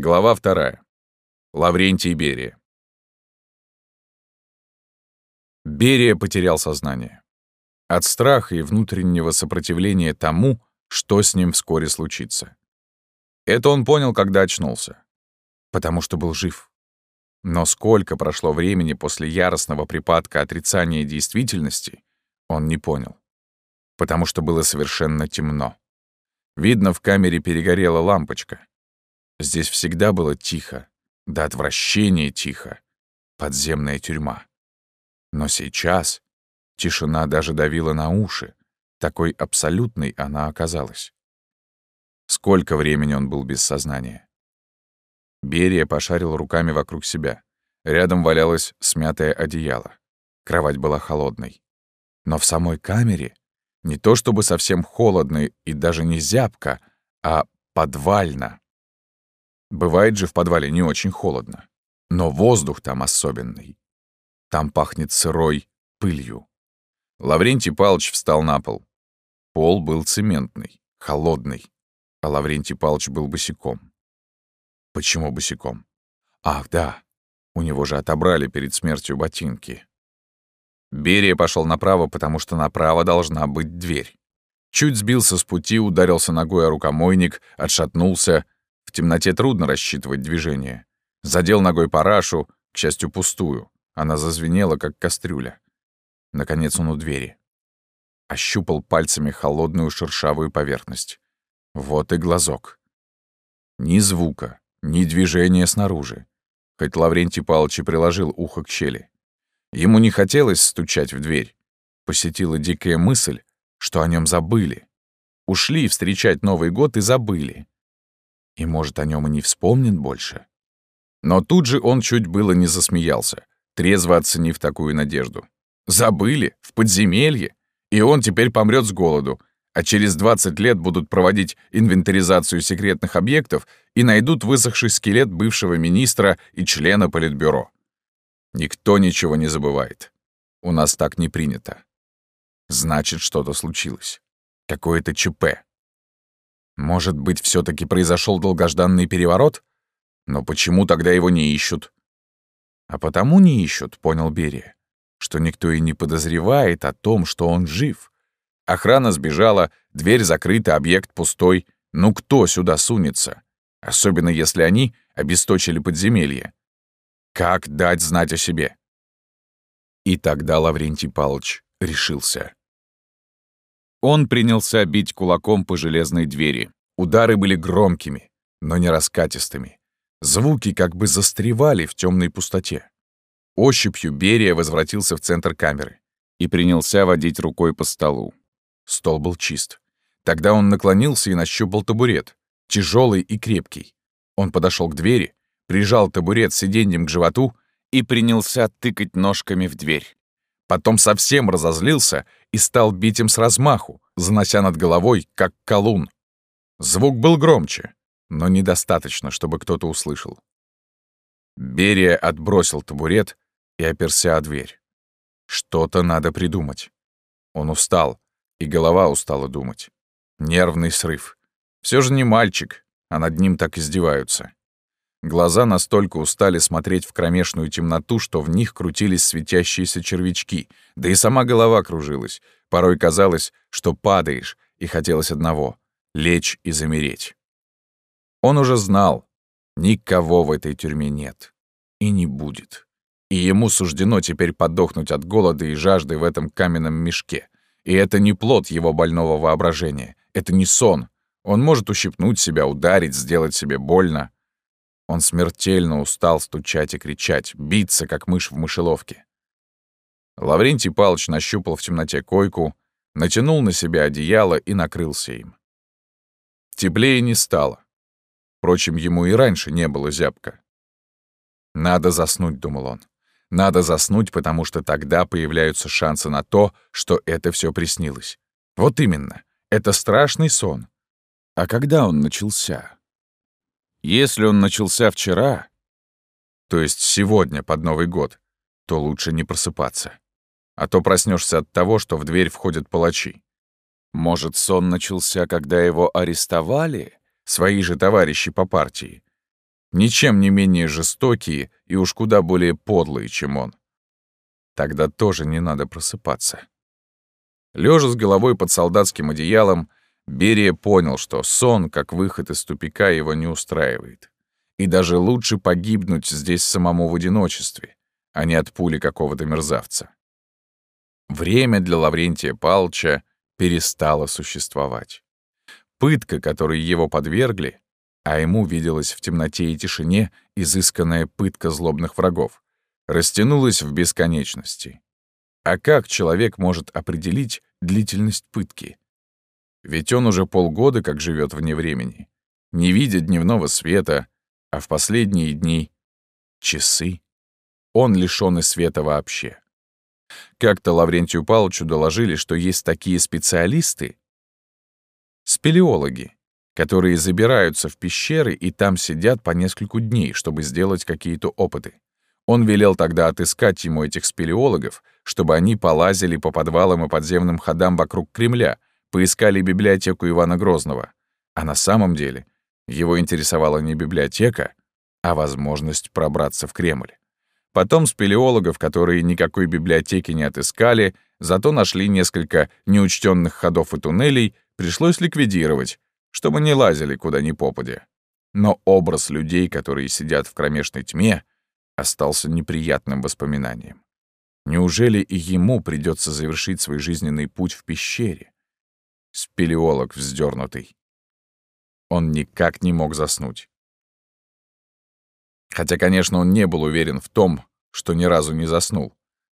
Глава вторая. Лаврентий Берия. Берия потерял сознание. От страха и внутреннего сопротивления тому, что с ним вскоре случится. Это он понял, когда очнулся. Потому что был жив. Но сколько прошло времени после яростного припадка отрицания действительности, он не понял. Потому что было совершенно темно. Видно, в камере перегорела лампочка. Здесь всегда было тихо, до отвращения тихо. Подземная тюрьма. Но сейчас тишина даже давила на уши. Такой абсолютной она оказалась. Сколько времени он был без сознания? Берия пошарил руками вокруг себя. Рядом валялось смятое одеяло. Кровать была холодной. Но в самой камере не то чтобы совсем холодно и даже не зябко, а подвально. Бывает же в подвале не очень холодно. Но воздух там особенный. Там пахнет сырой пылью. Лаврентий Палыч встал на пол. Пол был цементный, холодный, а Лаврентий Палыч был босиком. Почему босиком? Ах, да, у него же отобрали перед смертью ботинки. Берия пошел направо, потому что направо должна быть дверь. Чуть сбился с пути, ударился ногой о рукомойник, отшатнулся — в темноте трудно рассчитывать движение. Задел ногой парашу, к счастью, пустую. Она зазвенела, как кастрюля. Наконец он у двери. Ощупал пальцами холодную шершавую поверхность. Вот и глазок. Ни звука, ни движения снаружи. Хоть Лаврентий Павлович приложил ухо к щели. Ему не хотелось стучать в дверь. Посетила дикая мысль, что о нем забыли. Ушли встречать Новый год и забыли и, может, о нем и не вспомнит больше. Но тут же он чуть было не засмеялся, трезво оценив такую надежду. Забыли, в подземелье, и он теперь помрет с голоду, а через 20 лет будут проводить инвентаризацию секретных объектов и найдут высохший скелет бывшего министра и члена Политбюро. Никто ничего не забывает. У нас так не принято. Значит, что-то случилось. Какое-то ЧП. Может быть, все таки произошел долгожданный переворот? Но почему тогда его не ищут? А потому не ищут, понял Берия, что никто и не подозревает о том, что он жив. Охрана сбежала, дверь закрыта, объект пустой. Ну кто сюда сунется? Особенно если они обесточили подземелье. Как дать знать о себе? И тогда Лаврентий Павлович решился. Он принялся бить кулаком по железной двери. Удары были громкими, но не раскатистыми. Звуки как бы застревали в темной пустоте. Ощупью Берия возвратился в центр камеры и принялся водить рукой по столу. Стол был чист. Тогда он наклонился и нащупал табурет, тяжелый и крепкий. Он подошел к двери, прижал табурет сиденьем к животу и принялся тыкать ножками в дверь. Потом совсем разозлился и стал бить им с размаху, занося над головой, как колун. Звук был громче, но недостаточно, чтобы кто-то услышал. Берия отбросил табурет и оперся о дверь. Что-то надо придумать. Он устал, и голова устала думать. Нервный срыв. Все же не мальчик, а над ним так издеваются. Глаза настолько устали смотреть в кромешную темноту, что в них крутились светящиеся червячки, да и сама голова кружилась. Порой казалось, что падаешь, и хотелось одного — лечь и замереть. Он уже знал, никого в этой тюрьме нет. И не будет. И ему суждено теперь подохнуть от голода и жажды в этом каменном мешке. И это не плод его больного воображения. Это не сон. Он может ущипнуть себя, ударить, сделать себе больно. Он смертельно устал стучать и кричать, биться, как мышь в мышеловке. Лаврентий Палыч нащупал в темноте койку, натянул на себя одеяло и накрылся им. Теплее не стало. Впрочем, ему и раньше не было зябко. «Надо заснуть», — думал он. «Надо заснуть, потому что тогда появляются шансы на то, что это все приснилось. Вот именно, это страшный сон. А когда он начался?» Если он начался вчера, то есть сегодня под Новый год, то лучше не просыпаться. А то проснешься от того, что в дверь входят палачи. Может, сон начался, когда его арестовали? Свои же товарищи по партии. ничем не менее жестокие и уж куда более подлые, чем он. Тогда тоже не надо просыпаться. Лежа с головой под солдатским одеялом, Берия понял, что сон, как выход из тупика, его не устраивает. И даже лучше погибнуть здесь самому в одиночестве, а не от пули какого-то мерзавца. Время для Лаврентия Палча перестало существовать. Пытка, которой его подвергли, а ему виделась в темноте и тишине изысканная пытка злобных врагов, растянулась в бесконечности. А как человек может определить длительность пытки? Ведь он уже полгода как живет вне времени, не видя дневного света, а в последние дни — часы. Он лишён и света вообще. Как-то Лаврентию Павловичу доложили, что есть такие специалисты, спелеологи, которые забираются в пещеры и там сидят по нескольку дней, чтобы сделать какие-то опыты. Он велел тогда отыскать ему этих спелеологов, чтобы они полазили по подвалам и подземным ходам вокруг Кремля, поискали библиотеку Ивана Грозного. А на самом деле его интересовала не библиотека, а возможность пробраться в Кремль. Потом спелеологов, которые никакой библиотеки не отыскали, зато нашли несколько неучтенных ходов и туннелей, пришлось ликвидировать, чтобы не лазили куда ни попадя. Но образ людей, которые сидят в кромешной тьме, остался неприятным воспоминанием. Неужели и ему придется завершить свой жизненный путь в пещере? Спелеолог вздернутый. Он никак не мог заснуть. Хотя, конечно, он не был уверен в том, что ни разу не заснул.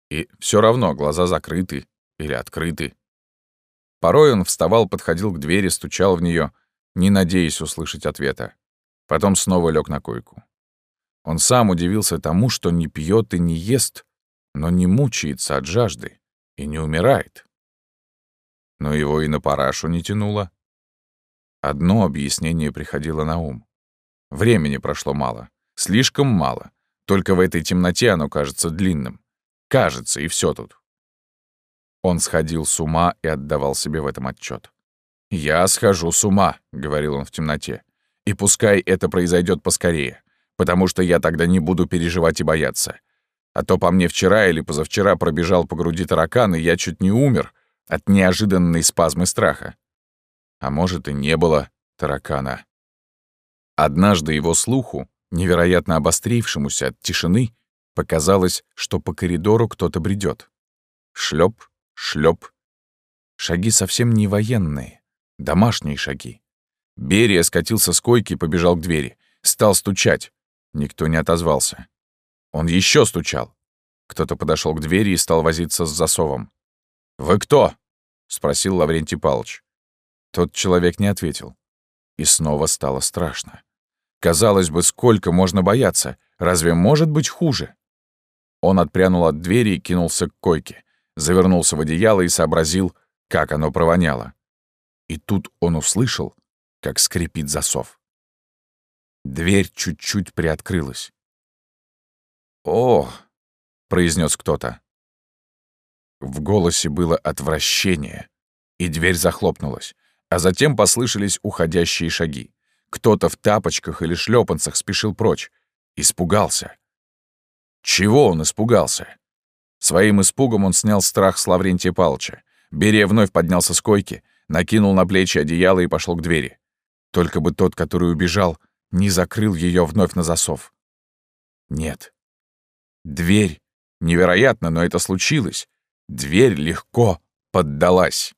И все равно глаза закрыты или открыты. Порой он вставал, подходил к двери, стучал в нее, не надеясь услышать ответа. Потом снова лег на койку. Он сам удивился тому, что не пьет и не ест, но не мучается от жажды и не умирает. Но его и на парашу не тянуло. Одно объяснение приходило на ум. Времени прошло мало. Слишком мало. Только в этой темноте оно кажется длинным. Кажется, и все тут. Он сходил с ума и отдавал себе в этом отчет. «Я схожу с ума», — говорил он в темноте. «И пускай это произойдет поскорее, потому что я тогда не буду переживать и бояться. А то по мне вчера или позавчера пробежал по груди таракан, и я чуть не умер от неожиданной спазмы страха. А может, и не было таракана. Однажды его слуху невероятно обострившемуся от тишины, показалось, что по коридору кто-то бредет. Шлеп, шлеп. Шаги совсем не военные, домашние шаги. Берия скатился с койки и побежал к двери. Стал стучать. Никто не отозвался. Он еще стучал. Кто-то подошел к двери и стал возиться с засовом. «Вы кто?» — спросил Лаврентий Павлович. Тот человек не ответил. И снова стало страшно. Казалось бы, сколько можно бояться? Разве может быть хуже? Он отпрянул от двери и кинулся к койке, завернулся в одеяло и сообразил, как оно провоняло. И тут он услышал, как скрипит засов. Дверь чуть-чуть приоткрылась. «О!» — произнес кто-то. В голосе было отвращение, и дверь захлопнулась, а затем послышались уходящие шаги. Кто-то в тапочках или шлепанцах спешил прочь. Испугался. Чего он испугался? Своим испугом он снял страх с Лаврентия Палча. Берия вновь поднялся с койки, накинул на плечи одеяло и пошел к двери. Только бы тот, который убежал, не закрыл ее вновь на засов. Нет. Дверь. Невероятно, но это случилось. Дверь легко поддалась.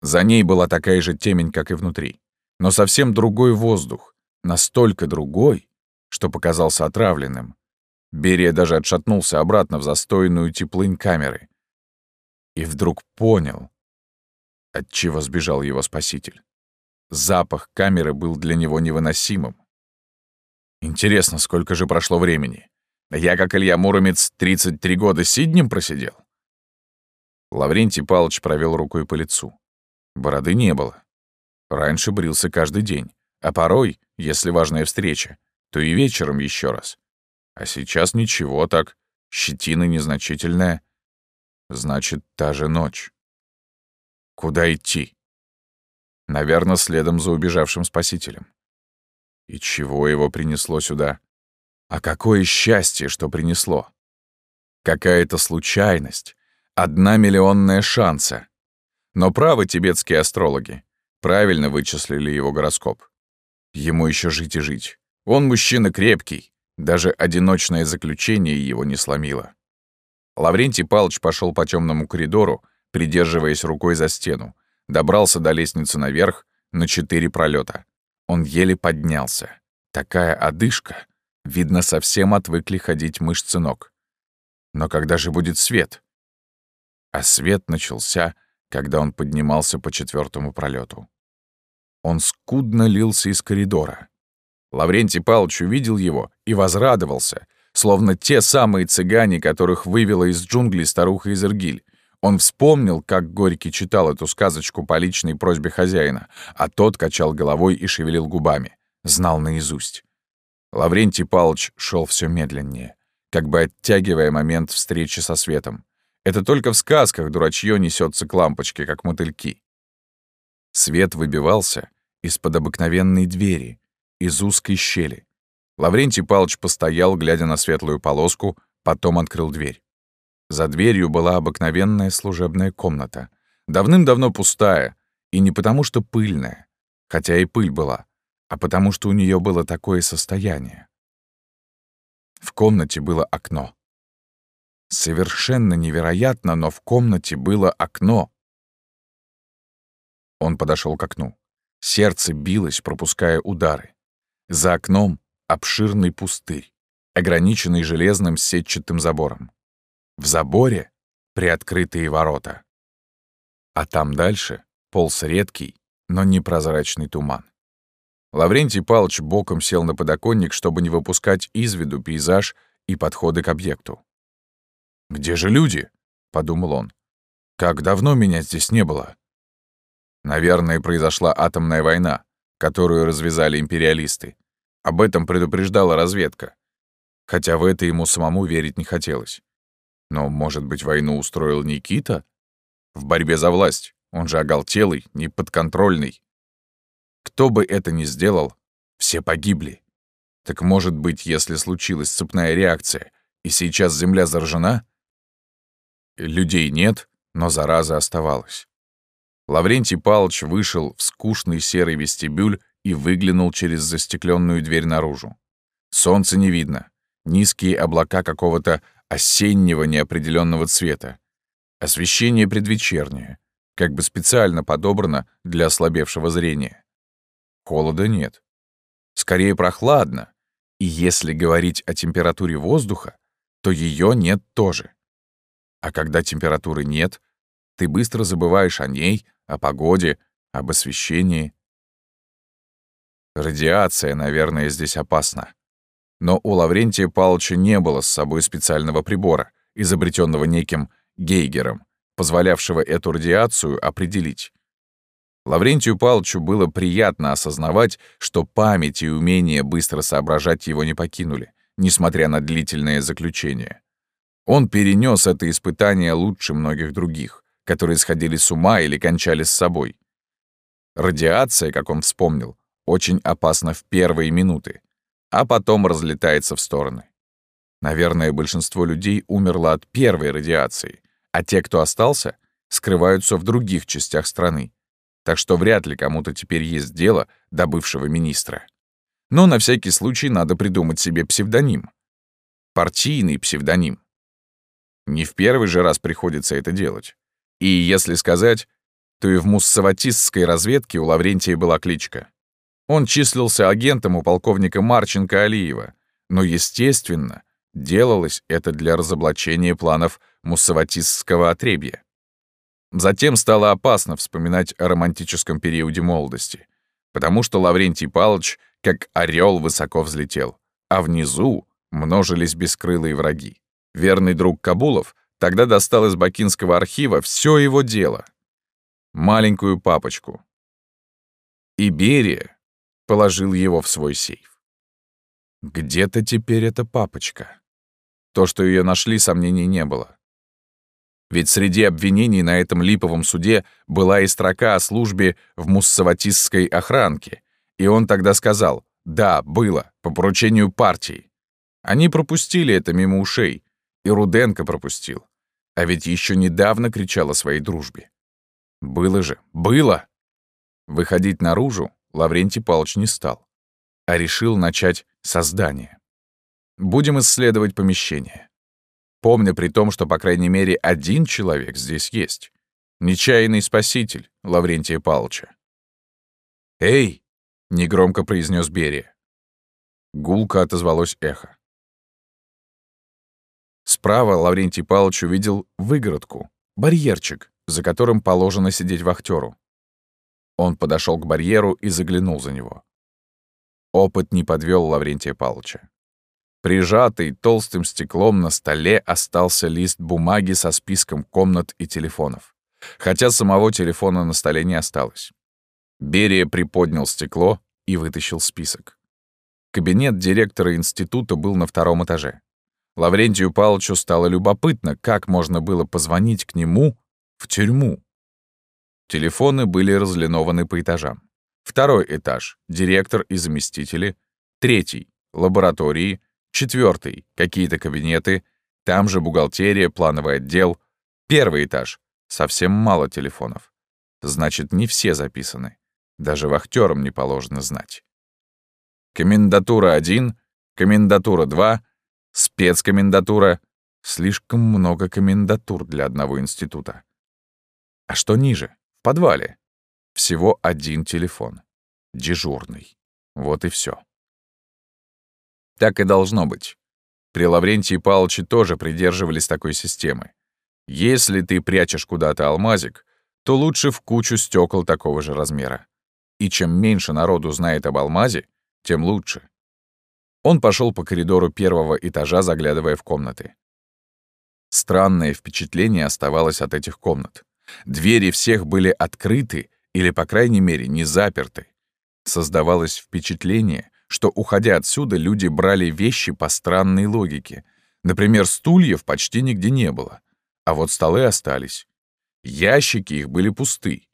За ней была такая же темень, как и внутри. Но совсем другой воздух. Настолько другой, что показался отравленным. Берия даже отшатнулся обратно в застойную теплынь камеры. И вдруг понял, от чего сбежал его спаситель. Запах камеры был для него невыносимым. Интересно, сколько же прошло времени. Я, как Илья Муромец, 33 года сиднем просидел. Лаврентий Павлович провел рукой по лицу. Бороды не было. Раньше брился каждый день, а порой, если важная встреча, то и вечером еще раз. А сейчас ничего так, щетина незначительная. Значит, та же ночь. Куда идти? Наверное, следом за убежавшим спасителем. И чего его принесло сюда? А какое счастье, что принесло! Какая-то случайность, одна миллионная шанса. Но правы тибетские астрологи. Правильно вычислили его гороскоп. Ему еще жить и жить. Он мужчина крепкий. Даже одиночное заключение его не сломило. Лаврентий Палыч пошел по темному коридору, придерживаясь рукой за стену, добрался до лестницы наверх на четыре пролета. Он еле поднялся. Такая одышка. Видно, совсем отвыкли ходить мышцы ног. Но когда же будет свет? А свет начался, когда он поднимался по четвертому пролету. Он скудно лился из коридора. Лаврентий Павлович увидел его и возрадовался, словно те самые цыгане, которых вывела из джунглей старуха Изергиль. Он вспомнил, как Горький читал эту сказочку по личной просьбе хозяина, а тот качал головой и шевелил губами. Знал наизусть. Лаврентий Павлович шел все медленнее, как бы оттягивая момент встречи со светом. Это только в сказках дурачье несется к лампочке, как мотыльки. Свет выбивался из-под обыкновенной двери, из узкой щели. Лаврентий Павлович постоял, глядя на светлую полоску, потом открыл дверь. За дверью была обыкновенная служебная комната, давным-давно пустая, и не потому что пыльная, хотя и пыль была, а потому что у нее было такое состояние. В комнате было окно. Совершенно невероятно, но в комнате было окно. Он подошел к окну. Сердце билось, пропуская удары. За окном обширный пустырь, ограниченный железным сетчатым забором. В заборе приоткрытые ворота. А там дальше полз редкий, но непрозрачный туман. Лаврентий Палыч боком сел на подоконник, чтобы не выпускать из виду пейзаж и подходы к объекту. «Где же люди?» — подумал он. «Как давно меня здесь не было?» Наверное, произошла атомная война, которую развязали империалисты. Об этом предупреждала разведка. Хотя в это ему самому верить не хотелось. Но, может быть, войну устроил Никита? В борьбе за власть. Он же оголтелый, неподконтрольный. Кто бы это ни сделал, все погибли. Так может быть, если случилась цепная реакция, и сейчас Земля заражена? Людей нет, но зараза оставалась. Лаврентий Палыч вышел в скучный серый вестибюль и выглянул через застекленную дверь наружу. Солнца не видно. Низкие облака какого-то осеннего неопределенного цвета. Освещение предвечернее, как бы специально подобрано для ослабевшего зрения. Холода нет. Скорее прохладно. И если говорить о температуре воздуха, то ее нет тоже. А когда температуры нет, ты быстро забываешь о ней, о погоде, об освещении. Радиация, наверное, здесь опасна. Но у Лаврентия Павловича не было с собой специального прибора, изобретенного неким Гейгером, позволявшего эту радиацию определить. Лаврентию Павловичу было приятно осознавать, что память и умение быстро соображать его не покинули, несмотря на длительное заключение. Он перенес это испытание лучше многих других, которые сходили с ума или кончали с собой. Радиация, как он вспомнил, очень опасна в первые минуты, а потом разлетается в стороны. Наверное, большинство людей умерло от первой радиации, а те, кто остался, скрываются в других частях страны, так что вряд ли кому-то теперь есть дело до бывшего министра. Но на всякий случай надо придумать себе псевдоним. Партийный псевдоним. Не в первый же раз приходится это делать. И если сказать, то и в муссаватистской разведке у Лаврентия была кличка. Он числился агентом у полковника Марченко Алиева, но, естественно, делалось это для разоблачения планов муссаватистского отребья. Затем стало опасно вспоминать о романтическом периоде молодости, потому что Лаврентий Палыч как орел высоко взлетел, а внизу множились бескрылые враги. Верный друг Кабулов тогда достал из бакинского архива все его дело. Маленькую папочку. И Берия положил его в свой сейф. Где-то теперь эта папочка. То, что ее нашли, сомнений не было. Ведь среди обвинений на этом липовом суде была и строка о службе в муссаватистской охранке, и он тогда сказал Да, было, по поручению партии. Они пропустили это мимо ушей, и Руденко пропустил. А ведь еще недавно кричал о своей дружбе. Было же, было! Выходить наружу Лаврентий Павлович не стал, а решил начать создание. Будем исследовать помещение. Помня при том, что, по крайней мере, один человек здесь есть. Нечаянный спаситель Лаврентия Павловича. «Эй!» — негромко произнес Берия. Гулко отозвалось эхо. Справа Лаврентий Павлович увидел выгородку, барьерчик, за которым положено сидеть вахтеру. Он подошел к барьеру и заглянул за него. Опыт не подвел Лаврентия Павловича. Прижатый толстым стеклом на столе остался лист бумаги со списком комнат и телефонов. Хотя самого телефона на столе не осталось. Берия приподнял стекло и вытащил список. Кабинет директора института был на втором этаже. Лаврентию Павловичу стало любопытно, как можно было позвонить к нему в тюрьму. Телефоны были разлинованы по этажам. Второй этаж — директор и заместители. Третий — лаборатории. Четвертый — какие-то кабинеты. Там же бухгалтерия, плановый отдел. Первый этаж — совсем мало телефонов. Значит, не все записаны. Даже вахтерам не положено знать. Комендатура 1, комендатура 2 Спецкомендатура. Слишком много комендатур для одного института. А что ниже? В подвале. Всего один телефон. Дежурный. Вот и все. Так и должно быть. При Лаврентии Павловиче тоже придерживались такой системы. Если ты прячешь куда-то алмазик, то лучше в кучу стекол такого же размера. И чем меньше народу знает об алмазе, тем лучше. Он пошел по коридору первого этажа, заглядывая в комнаты. Странное впечатление оставалось от этих комнат. Двери всех были открыты или, по крайней мере, не заперты. Создавалось впечатление, что, уходя отсюда, люди брали вещи по странной логике. Например, стульев почти нигде не было, а вот столы остались. Ящики их были пусты.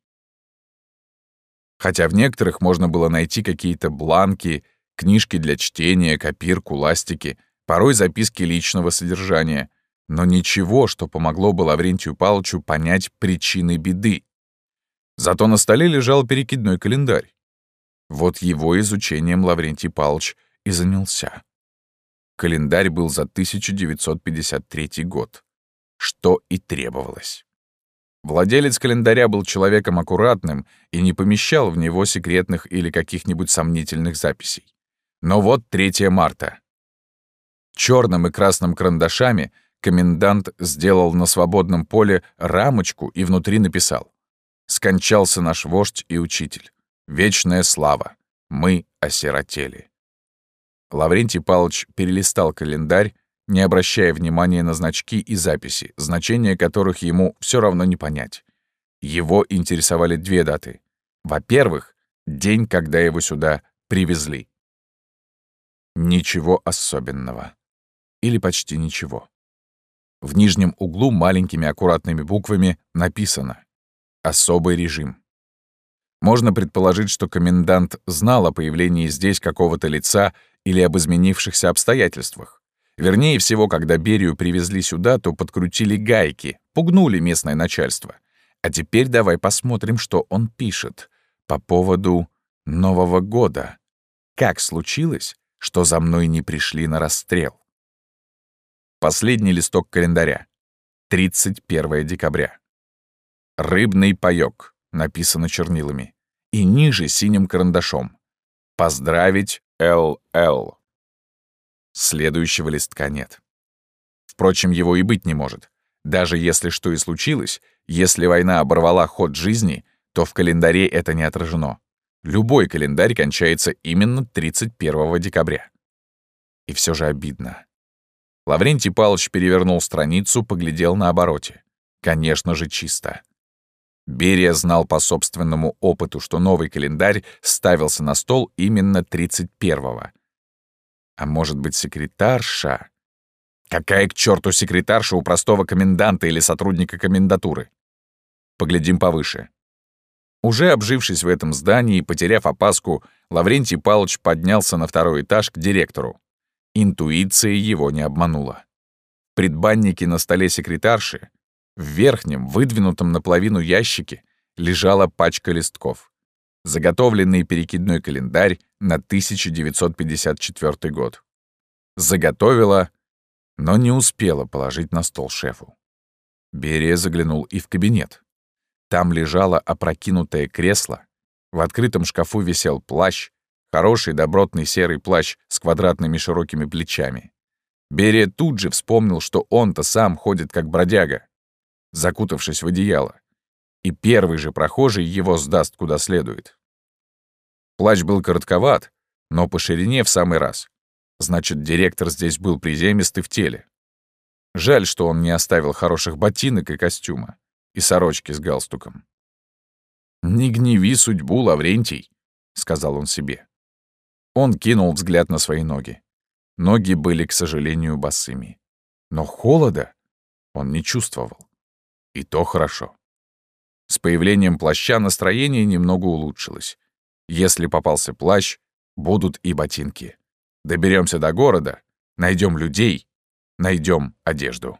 Хотя в некоторых можно было найти какие-то бланки книжки для чтения, копирку, ластики, порой записки личного содержания, но ничего, что помогло бы Лаврентию Павловичу понять причины беды. Зато на столе лежал перекидной календарь. Вот его изучением Лаврентий Павлович и занялся. Календарь был за 1953 год, что и требовалось. Владелец календаря был человеком аккуратным и не помещал в него секретных или каких-нибудь сомнительных записей. Но вот 3 марта. Черным и красным карандашами комендант сделал на свободном поле рамочку и внутри написал «Скончался наш вождь и учитель. Вечная слава. Мы осиротели». Лаврентий Павлович перелистал календарь, не обращая внимания на значки и записи, значения которых ему все равно не понять. Его интересовали две даты. Во-первых, день, когда его сюда привезли. Ничего особенного. Или почти ничего. В нижнем углу маленькими аккуратными буквами написано «Особый режим». Можно предположить, что комендант знал о появлении здесь какого-то лица или об изменившихся обстоятельствах. Вернее всего, когда Берию привезли сюда, то подкрутили гайки, пугнули местное начальство. А теперь давай посмотрим, что он пишет по поводу Нового года. Как случилось, что за мной не пришли на расстрел. Последний листок календаря. 31 декабря. «Рыбный паёк», написано чернилами. И ниже синим карандашом. «Поздравить ЛЛ». Следующего листка нет. Впрочем, его и быть не может. Даже если что и случилось, если война оборвала ход жизни, то в календаре это не отражено. Любой календарь кончается именно 31 декабря. И все же обидно. Лаврентий Павлович перевернул страницу, поглядел на обороте. Конечно же, чисто. Берия знал по собственному опыту, что новый календарь ставился на стол именно 31-го. А может быть, секретарша? Какая к черту секретарша у простого коменданта или сотрудника комендатуры? Поглядим повыше. Уже обжившись в этом здании и потеряв опаску, Лаврентий Павлович поднялся на второй этаж к директору. Интуиция его не обманула. В предбаннике на столе секретарши, в верхнем, выдвинутом наполовину ящике, лежала пачка листков. Заготовленный перекидной календарь на 1954 год. Заготовила, но не успела положить на стол шефу. Берия заглянул и в кабинет. Там лежало опрокинутое кресло, в открытом шкафу висел плащ, хороший добротный серый плащ с квадратными широкими плечами. Берия тут же вспомнил, что он-то сам ходит как бродяга, закутавшись в одеяло, и первый же прохожий его сдаст куда следует. Плащ был коротковат, но по ширине в самый раз. Значит, директор здесь был приземистый в теле. Жаль, что он не оставил хороших ботинок и костюма и сорочки с галстуком. «Не гневи судьбу, Лаврентий», — сказал он себе. Он кинул взгляд на свои ноги. Ноги были, к сожалению, босыми. Но холода он не чувствовал. И то хорошо. С появлением плаща настроение немного улучшилось. Если попался плащ, будут и ботинки. Доберемся до города, найдем людей, найдем одежду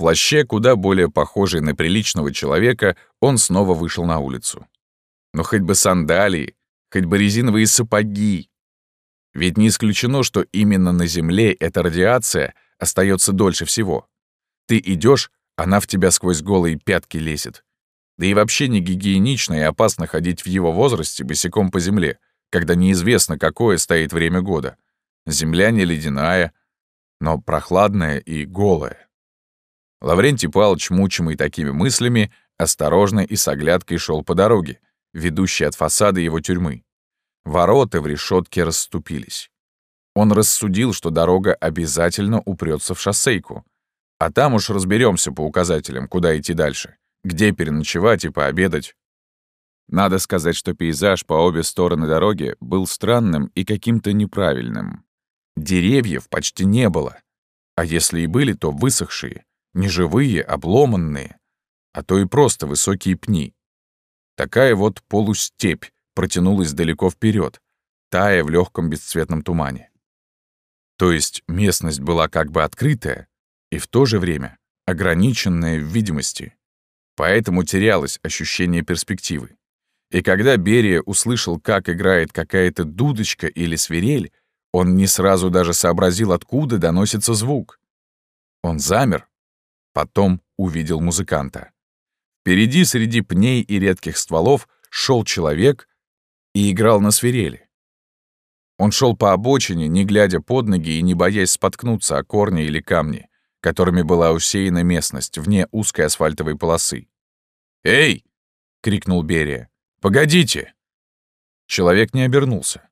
плаще, куда более похожий на приличного человека, он снова вышел на улицу. Но хоть бы сандалии, хоть бы резиновые сапоги. Ведь не исключено, что именно на Земле эта радиация остается дольше всего. Ты идешь, она в тебя сквозь голые пятки лезет. Да и вообще не гигиенично и опасно ходить в его возрасте босиком по земле, когда неизвестно, какое стоит время года. Земля не ледяная, но прохладная и голая. Лаврентий Павлович, мучимый такими мыслями, осторожно и с оглядкой шел по дороге, ведущей от фасада его тюрьмы. Ворота в решетке расступились. Он рассудил, что дорога обязательно упрется в шоссейку. А там уж разберемся по указателям, куда идти дальше, где переночевать и пообедать. Надо сказать, что пейзаж по обе стороны дороги был странным и каким-то неправильным. Деревьев почти не было, а если и были, то высохшие, не живые, обломанные, а то и просто высокие пни. Такая вот полустепь протянулась далеко вперед, тая в легком бесцветном тумане. То есть местность была как бы открытая и в то же время ограниченная в видимости, поэтому терялось ощущение перспективы. И когда Берия услышал, как играет какая-то дудочка или свирель, он не сразу даже сообразил, откуда доносится звук. Он замер, Потом увидел музыканта. Впереди среди пней и редких стволов шел человек и играл на свирели. Он шел по обочине, не глядя под ноги и не боясь споткнуться о корни или камни, которыми была усеяна местность вне узкой асфальтовой полосы. «Эй!» — крикнул Берия. «Погодите!» Человек не обернулся.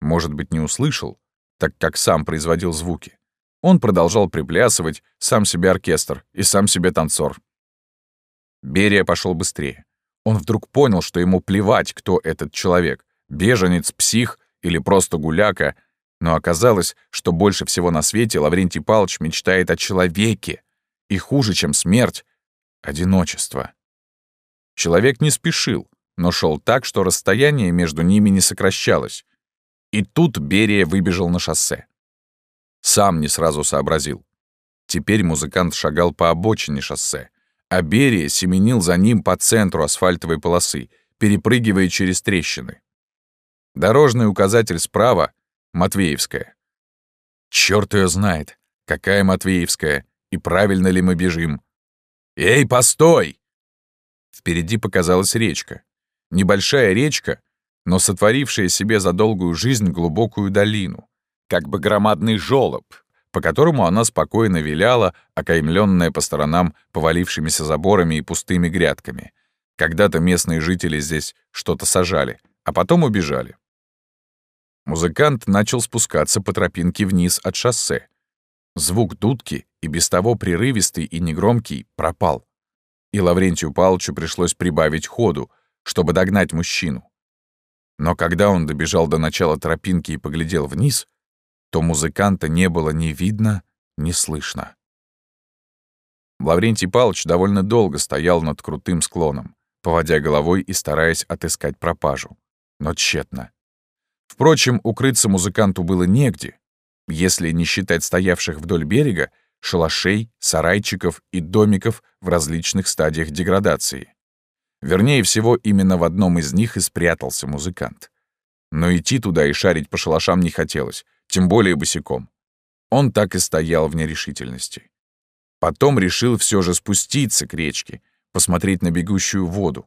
Может быть, не услышал, так как сам производил звуки. Он продолжал приплясывать, сам себе оркестр и сам себе танцор. Берия пошел быстрее. Он вдруг понял, что ему плевать, кто этот человек — беженец, псих или просто гуляка, но оказалось, что больше всего на свете Лаврентий Павлович мечтает о человеке, и хуже, чем смерть — одиночество. Человек не спешил, но шел так, что расстояние между ними не сокращалось. И тут Берия выбежал на шоссе. Сам не сразу сообразил. Теперь музыкант шагал по обочине шоссе, а Берия семенил за ним по центру асфальтовой полосы, перепрыгивая через трещины. Дорожный указатель справа — Матвеевская. Чёрт её знает, какая Матвеевская, и правильно ли мы бежим. «Эй, постой!» Впереди показалась речка. Небольшая речка, но сотворившая себе за долгую жизнь глубокую долину как бы громадный жёлоб, по которому она спокойно виляла, окаймленная по сторонам повалившимися заборами и пустыми грядками. Когда-то местные жители здесь что-то сажали, а потом убежали. Музыкант начал спускаться по тропинке вниз от шоссе. Звук дудки, и без того прерывистый и негромкий, пропал. И Лаврентию Павловичу пришлось прибавить ходу, чтобы догнать мужчину. Но когда он добежал до начала тропинки и поглядел вниз — то музыканта не было ни видно, ни слышно. Лаврентий Павлович довольно долго стоял над крутым склоном, поводя головой и стараясь отыскать пропажу. Но тщетно. Впрочем, укрыться музыканту было негде, если не считать стоявших вдоль берега шалашей, сарайчиков и домиков в различных стадиях деградации. Вернее всего, именно в одном из них и спрятался музыкант. Но идти туда и шарить по шалашам не хотелось, тем более босиком. Он так и стоял в нерешительности. Потом решил все же спуститься к речке, посмотреть на бегущую воду.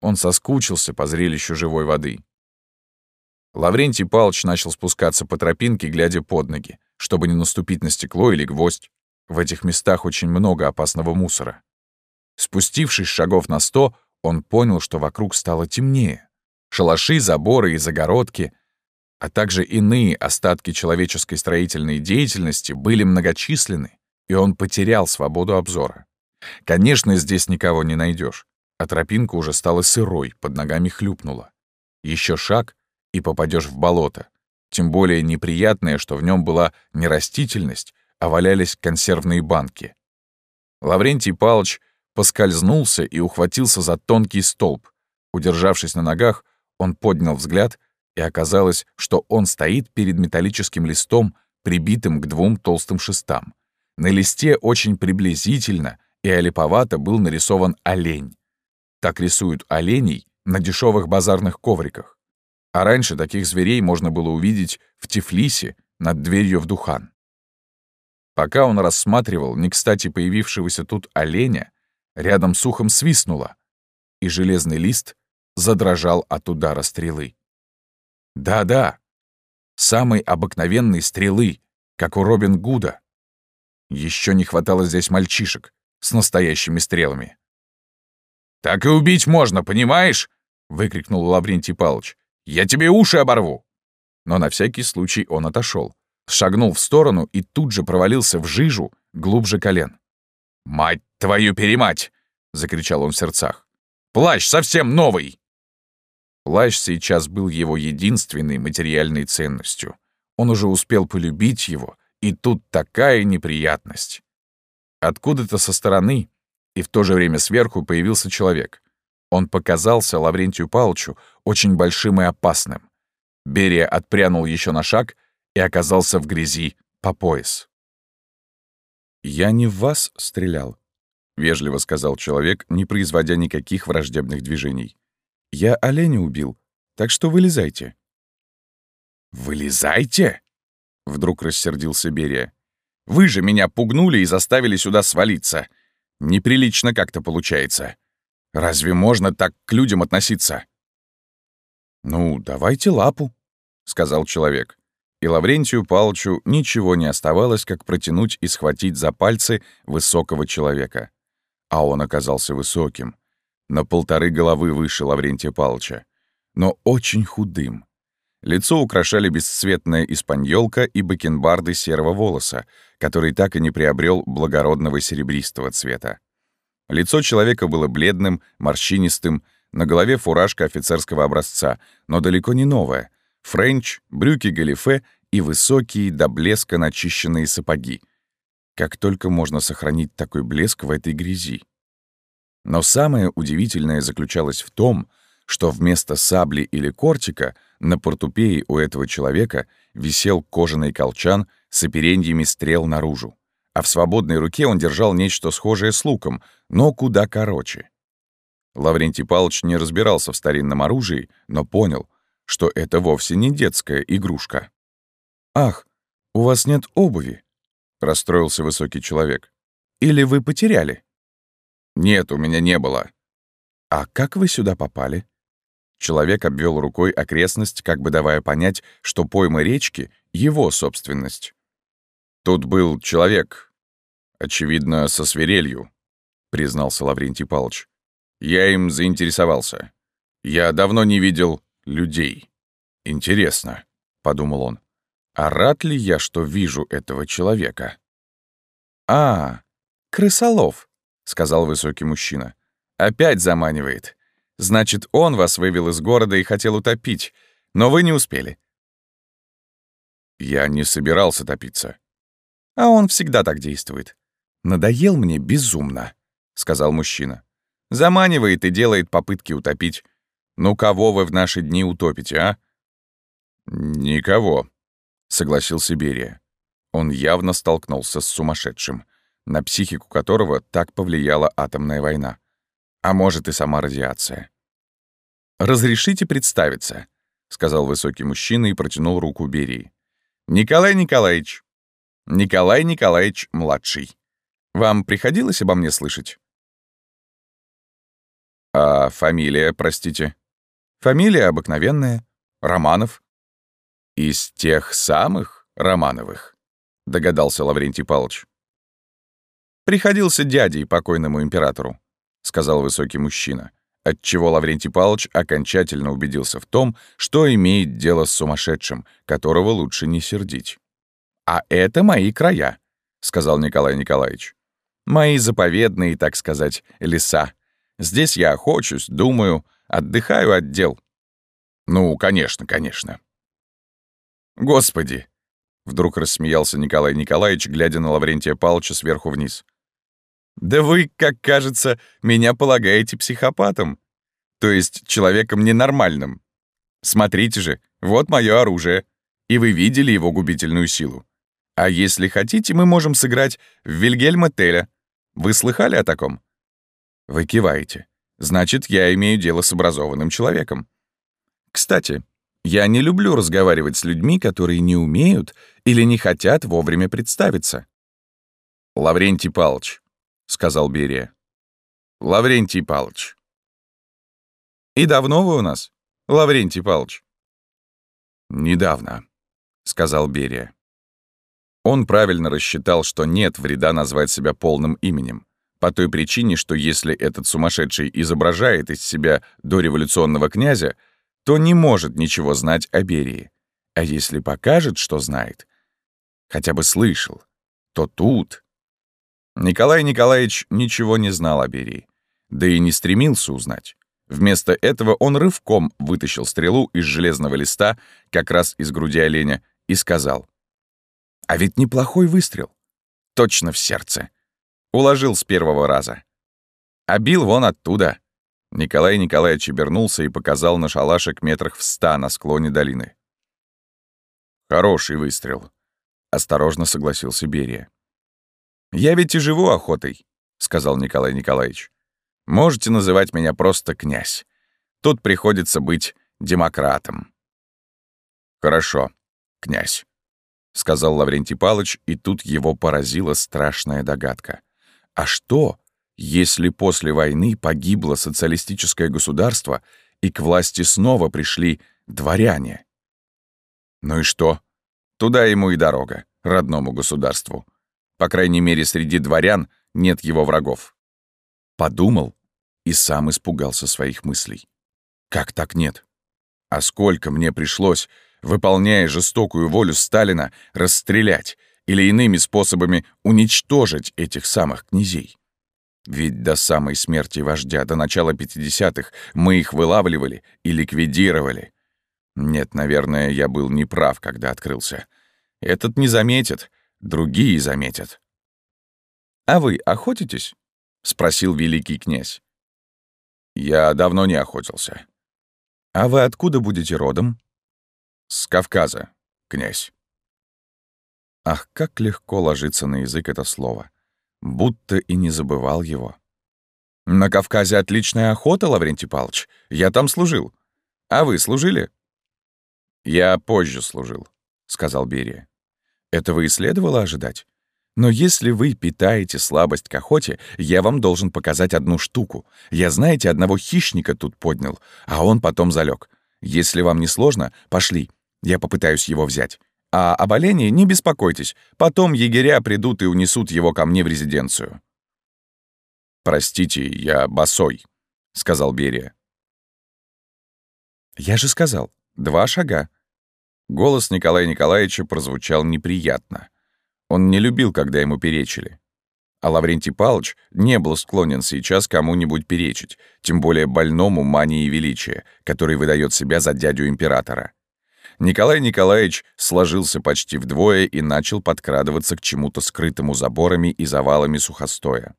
Он соскучился по зрелищу живой воды. Лаврентий Павлович начал спускаться по тропинке, глядя под ноги, чтобы не наступить на стекло или гвоздь. В этих местах очень много опасного мусора. Спустившись шагов на сто, он понял, что вокруг стало темнее. Шалаши, заборы и загородки, а также иные остатки человеческой строительной деятельности были многочисленны, и он потерял свободу обзора. Конечно, здесь никого не найдешь, а тропинка уже стала сырой, под ногами хлюпнула. Еще шаг, и попадешь в болото. Тем более неприятное, что в нем была не растительность, а валялись консервные банки. Лаврентий Палыч поскользнулся и ухватился за тонкий столб. Удержавшись на ногах, он поднял взгляд, и оказалось, что он стоит перед металлическим листом, прибитым к двум толстым шестам. На листе очень приблизительно и олиповато был нарисован олень. Так рисуют оленей на дешевых базарных ковриках. А раньше таких зверей можно было увидеть в Тифлисе над дверью в Духан. Пока он рассматривал не кстати появившегося тут оленя, рядом с ухом свистнуло, и железный лист задрожал от удара стрелы. Да-да, самой обыкновенной стрелы, как у Робин Гуда. Еще не хватало здесь мальчишек с настоящими стрелами. «Так и убить можно, понимаешь?» — выкрикнул Лаврентий Палыч. Я тебе уши оборву!» Но на всякий случай он отошел, шагнул в сторону и тут же провалился в жижу глубже колен. «Мать твою перемать!» — закричал он в сердцах. «Плащ совсем новый!» Плащ сейчас был его единственной материальной ценностью. Он уже успел полюбить его, и тут такая неприятность. Откуда-то со стороны и в то же время сверху появился человек. Он показался Лаврентию Павловичу очень большим и опасным. Берия отпрянул еще на шаг и оказался в грязи по пояс. «Я не в вас стрелял», — вежливо сказал человек, не производя никаких враждебных движений. «Я оленя убил, так что вылезайте». «Вылезайте?» — вдруг рассердился Берия. «Вы же меня пугнули и заставили сюда свалиться. Неприлично как-то получается. Разве можно так к людям относиться?» «Ну, давайте лапу», — сказал человек. И Лаврентию Палчу ничего не оставалось, как протянуть и схватить за пальцы высокого человека. А он оказался высоким, на полторы головы выше Лаврентия Палча, но очень худым. Лицо украшали бесцветная испаньолка и бакенбарды серого волоса, который так и не приобрел благородного серебристого цвета. Лицо человека было бледным, морщинистым, на голове фуражка офицерского образца, но далеко не новая. Френч, брюки галифе и высокие до блеска начищенные сапоги. Как только можно сохранить такой блеск в этой грязи. Но самое удивительное заключалось в том, что вместо сабли или кортика на портупее у этого человека висел кожаный колчан с опереньями стрел наружу а в свободной руке он держал нечто схожее с луком, но куда короче. Лаврентий Павлович не разбирался в старинном оружии, но понял, что это вовсе не детская игрушка. «Ах, у вас нет обуви?» — расстроился высокий человек. «Или вы потеряли?» «Нет, у меня не было». «А как вы сюда попали?» Человек обвел рукой окрестность, как бы давая понять, что пойма речки — его собственность. «Тут был человек, очевидно, со свирелью», — признался Лаврентий Павлович. «Я им заинтересовался. Я давно не видел людей. Интересно», — подумал он, — «а рад ли я, что вижу этого человека?» «А, крысолов», — сказал высокий мужчина. «Опять заманивает. Значит, он вас вывел из города и хотел утопить, но вы не успели». «Я не собирался топиться», а он всегда так действует. «Надоел мне безумно», — сказал мужчина. «Заманивает и делает попытки утопить. Ну кого вы в наши дни утопите, а?» «Никого», — согласился Берия. Он явно столкнулся с сумасшедшим, на психику которого так повлияла атомная война. А может и сама радиация. «Разрешите представиться», — сказал высокий мужчина и протянул руку Берии. «Николай Николаевич. Николай Николаевич младший. Вам приходилось обо мне слышать?» «А фамилия, простите?» «Фамилия обыкновенная. Романов». «Из тех самых Романовых?» — догадался Лаврентий Павлович. «Приходился дядей покойному императору», — сказал высокий мужчина, отчего Лаврентий Павлович окончательно убедился в том, что имеет дело с сумасшедшим, которого лучше не сердить. «А это мои края», — сказал Николай Николаевич. «Мои заповедные, так сказать, леса. Здесь я охочусь, думаю, отдыхаю от дел». «Ну, конечно, конечно». «Господи!» — вдруг рассмеялся Николай Николаевич, глядя на Лаврентия Павловича сверху вниз. «Да вы, как кажется, меня полагаете психопатом, то есть человеком ненормальным. Смотрите же, вот мое оружие, и вы видели его губительную силу. А если хотите, мы можем сыграть в Вильгельма Теля. Вы слыхали о таком?» Вы киваете. Значит, я имею дело с образованным человеком. Кстати, я не люблю разговаривать с людьми, которые не умеют или не хотят вовремя представиться. «Лаврентий Палыч», — сказал Берия. «Лаврентий Палыч». «И давно вы у нас, Лаврентий Палыч?» «Недавно», — сказал Берия. Он правильно рассчитал, что нет вреда назвать себя полным именем. По той причине, что если этот сумасшедший изображает из себя дореволюционного князя, то не может ничего знать о Берии. А если покажет, что знает, хотя бы слышал, то тут... Николай Николаевич ничего не знал о Берии, да и не стремился узнать. Вместо этого он рывком вытащил стрелу из железного листа, как раз из груди оленя, и сказал. «А ведь неплохой выстрел. Точно в сердце. Уложил с первого раза. А бил вон оттуда. Николай Николаевич обернулся и показал на шалашик метрах в ста на склоне долины. «Хороший выстрел», — осторожно согласился Берия. «Я ведь и живу охотой», — сказал Николай Николаевич. «Можете называть меня просто князь. Тут приходится быть демократом». «Хорошо, князь», — сказал Лаврентий Палыч, и тут его поразила страшная догадка — а что, если после войны погибло социалистическое государство и к власти снова пришли дворяне? Ну и что? Туда ему и дорога, родному государству. По крайней мере, среди дворян нет его врагов. Подумал и сам испугался своих мыслей. Как так нет? А сколько мне пришлось, выполняя жестокую волю Сталина, расстрелять, или иными способами уничтожить этих самых князей. Ведь до самой смерти вождя, до начала 50-х, мы их вылавливали и ликвидировали. Нет, наверное, я был неправ, когда открылся. Этот не заметит, другие заметят. «А вы охотитесь?» — спросил великий князь. «Я давно не охотился». «А вы откуда будете родом?» «С Кавказа, князь». Ах, как легко ложится на язык это слово. Будто и не забывал его. «На Кавказе отличная охота, Лаврентий Павлович. Я там служил. А вы служили?» «Я позже служил», — сказал Берия. «Этого и следовало ожидать. Но если вы питаете слабость к охоте, я вам должен показать одну штуку. Я, знаете, одного хищника тут поднял, а он потом залег. Если вам не сложно, пошли. Я попытаюсь его взять. А об олене не беспокойтесь, потом егеря придут и унесут его ко мне в резиденцию». «Простите, я босой», — сказал Берия. «Я же сказал, два шага». Голос Николая Николаевича прозвучал неприятно. Он не любил, когда ему перечили. А Лаврентий Павлович не был склонен сейчас кому-нибудь перечить, тем более больному мании величия, который выдает себя за дядю императора. Николай Николаевич сложился почти вдвое и начал подкрадываться к чему-то скрытому заборами и завалами сухостоя.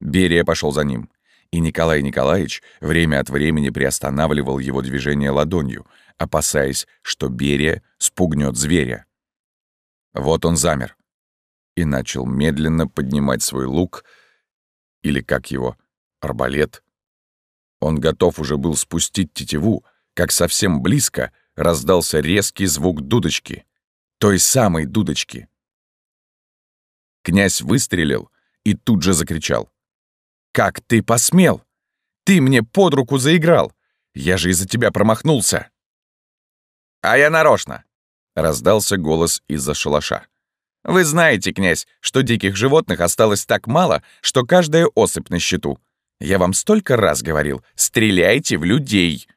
Берия пошел за ним, и Николай Николаевич время от времени приостанавливал его движение ладонью, опасаясь, что Берия спугнет зверя. Вот он замер и начал медленно поднимать свой лук, или как его, арбалет. Он готов уже был спустить тетиву, как совсем близко раздался резкий звук дудочки, той самой дудочки. Князь выстрелил и тут же закричал. «Как ты посмел? Ты мне под руку заиграл! Я же из-за тебя промахнулся!» «А я нарочно!» — раздался голос из-за шалаша. «Вы знаете, князь, что диких животных осталось так мало, что каждая особь на счету. Я вам столько раз говорил, стреляйте в людей!»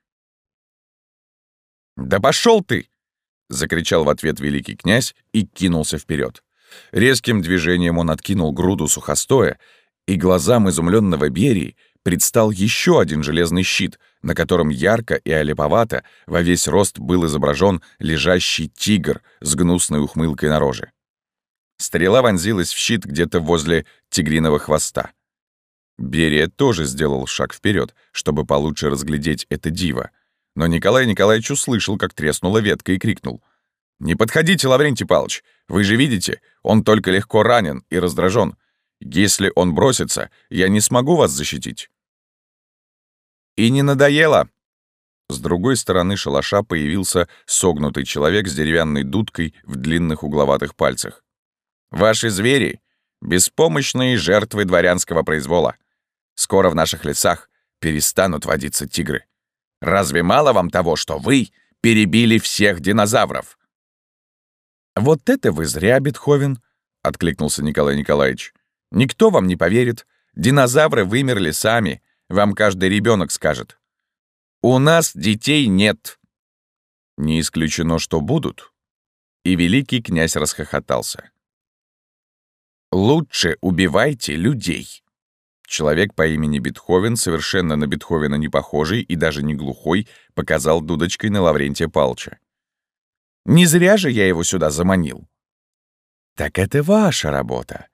«Да пошел ты!» — закричал в ответ великий князь и кинулся вперед. Резким движением он откинул груду сухостоя, и глазам изумленного Берии предстал еще один железный щит, на котором ярко и олеповато во весь рост был изображен лежащий тигр с гнусной ухмылкой на роже. Стрела вонзилась в щит где-то возле тигриного хвоста. Берия тоже сделал шаг вперед, чтобы получше разглядеть это диво — но Николай Николаевич услышал, как треснула ветка и крикнул. «Не подходите, Лаврентий Павлович! Вы же видите, он только легко ранен и раздражен. Если он бросится, я не смогу вас защитить». «И не надоело!» С другой стороны шалаша появился согнутый человек с деревянной дудкой в длинных угловатых пальцах. «Ваши звери — беспомощные жертвы дворянского произвола. Скоро в наших лесах перестанут водиться тигры. Разве мало вам того, что вы перебили всех динозавров?» «Вот это вы зря, Бетховен», — откликнулся Николай Николаевич. «Никто вам не поверит. Динозавры вымерли сами, вам каждый ребенок скажет. У нас детей нет». «Не исключено, что будут». И великий князь расхохотался. «Лучше убивайте людей», Человек по имени Бетховен, совершенно на Бетховена не похожий и даже не глухой, показал дудочкой на Лаврентия Палча. «Не зря же я его сюда заманил». «Так это ваша работа».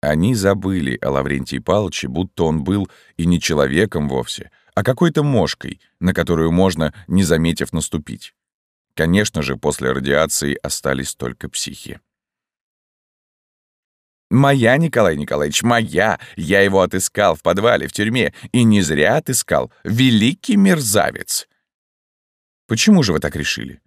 Они забыли о Лаврентии Палче, будто он был и не человеком вовсе, а какой-то мошкой, на которую можно, не заметив, наступить. Конечно же, после радиации остались только психи. «Моя, Николай Николаевич, моя! Я его отыскал в подвале, в тюрьме, и не зря отыскал. Великий мерзавец!» «Почему же вы так решили?»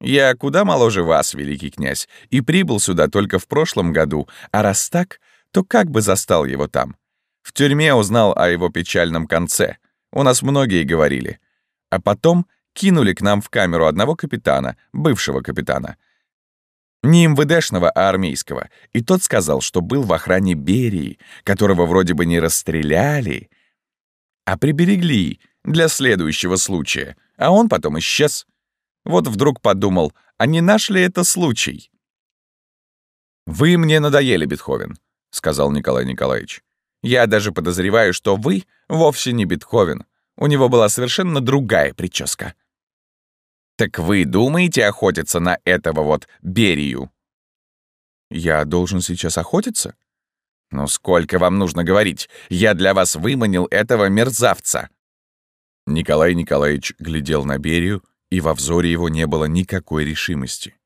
«Я куда моложе вас, великий князь, и прибыл сюда только в прошлом году, а раз так, то как бы застал его там? В тюрьме узнал о его печальном конце. У нас многие говорили. А потом кинули к нам в камеру одного капитана, бывшего капитана — не МВДшного, а армейского. И тот сказал, что был в охране Берии, которого вроде бы не расстреляли, а приберегли для следующего случая. А он потом исчез. Вот вдруг подумал, а не наш ли это случай? «Вы мне надоели, Бетховен», — сказал Николай Николаевич. «Я даже подозреваю, что вы вовсе не Бетховен. У него была совершенно другая прическа». «Так вы думаете охотиться на этого вот Берию?» «Я должен сейчас охотиться?» «Ну сколько вам нужно говорить? Я для вас выманил этого мерзавца!» Николай Николаевич глядел на Берию, и во взоре его не было никакой решимости.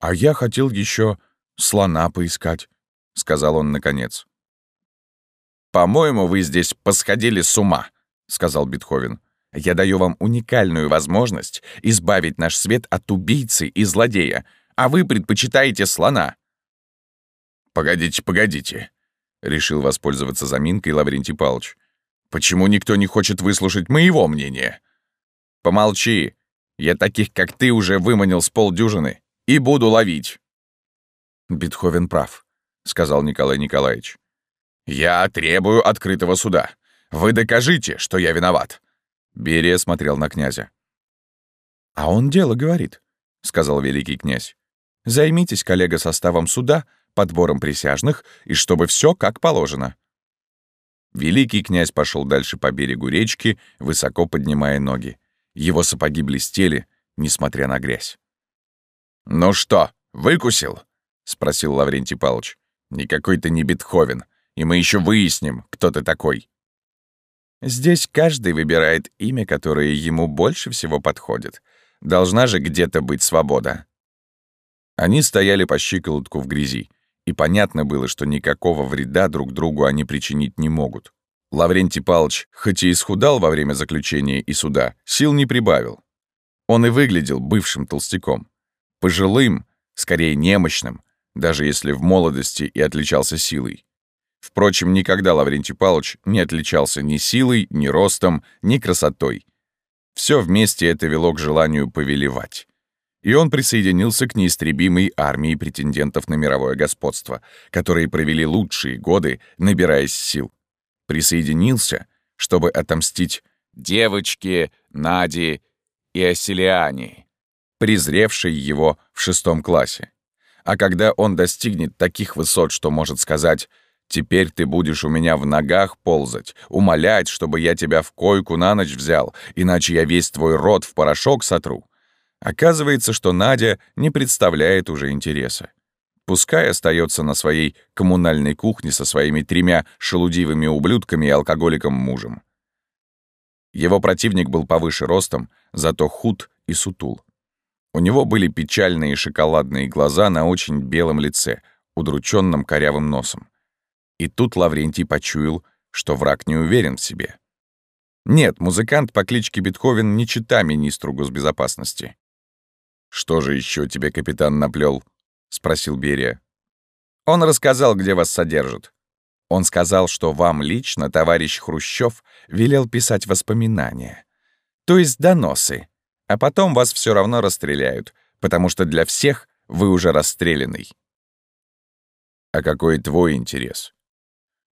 «А я хотел еще слона поискать», — сказал он наконец. «По-моему, вы здесь посходили с ума», — сказал Бетховен. Я даю вам уникальную возможность избавить наш свет от убийцы и злодея, а вы предпочитаете слона». «Погодите, погодите», — решил воспользоваться заминкой Лаврентий Павлович. «Почему никто не хочет выслушать моего мнения?» «Помолчи. Я таких, как ты, уже выманил с полдюжины и буду ловить». «Бетховен прав», — сказал Николай Николаевич. «Я требую открытого суда. Вы докажите, что я виноват. Берия смотрел на князя. «А он дело говорит», — сказал великий князь. «Займитесь, коллега, составом суда, подбором присяжных, и чтобы все как положено». Великий князь пошел дальше по берегу речки, высоко поднимая ноги. Его сапоги блестели, несмотря на грязь. «Ну что, выкусил?» — спросил Лаврентий Павлович. «Никакой ты не Бетховен, и мы еще выясним, кто ты такой». «Здесь каждый выбирает имя, которое ему больше всего подходит. Должна же где-то быть свобода». Они стояли по щиколотку в грязи, и понятно было, что никакого вреда друг другу они причинить не могут. Лаврентий Павлович, хоть и исхудал во время заключения и суда, сил не прибавил. Он и выглядел бывшим толстяком. Пожилым, скорее немощным, даже если в молодости и отличался силой. Впрочем, никогда Лаврентий Павлович не отличался ни силой, ни ростом, ни красотой. Все вместе это вело к желанию повелевать и он присоединился к неистребимой армии претендентов на мировое господство, которые провели лучшие годы, набираясь сил. Присоединился, чтобы отомстить девочке, Наде и Оселиане, презревшей его в шестом классе. А когда он достигнет таких высот, что может сказать «Теперь ты будешь у меня в ногах ползать, умолять, чтобы я тебя в койку на ночь взял, иначе я весь твой рот в порошок сотру», Оказывается, что Надя не представляет уже интереса. Пускай остается на своей коммунальной кухне со своими тремя шелудивыми ублюдками и алкоголиком-мужем. Его противник был повыше ростом, зато худ и сутул. У него были печальные шоколадные глаза на очень белом лице, удрученном корявым носом. И тут Лаврентий почуял, что враг не уверен в себе. Нет, музыкант по кличке Бетховен не чита министру госбезопасности. «Что же еще тебе капитан наплел? спросил Берия. «Он рассказал, где вас содержат. Он сказал, что вам лично товарищ Хрущев велел писать воспоминания, то есть доносы, а потом вас все равно расстреляют, потому что для всех вы уже расстрелянный». «А какой твой интерес?»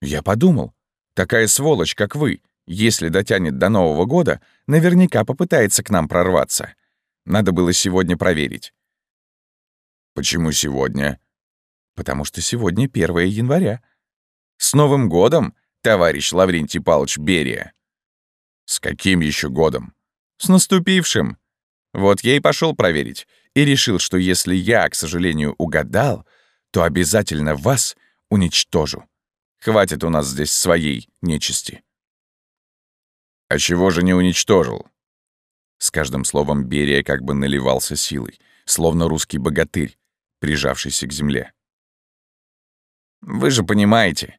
«Я подумал, такая сволочь, как вы, если дотянет до Нового года, наверняка попытается к нам прорваться. Надо было сегодня проверить. Почему сегодня? Потому что сегодня 1 января. С Новым годом, товарищ Лаврентий Павлович Берия. С каким еще годом? С наступившим. Вот я и пошел проверить. И решил, что если я, к сожалению, угадал, то обязательно вас уничтожу. Хватит у нас здесь своей нечисти. А чего же не уничтожил? С каждым словом Берия как бы наливался силой, словно русский богатырь, прижавшийся к земле. «Вы же понимаете,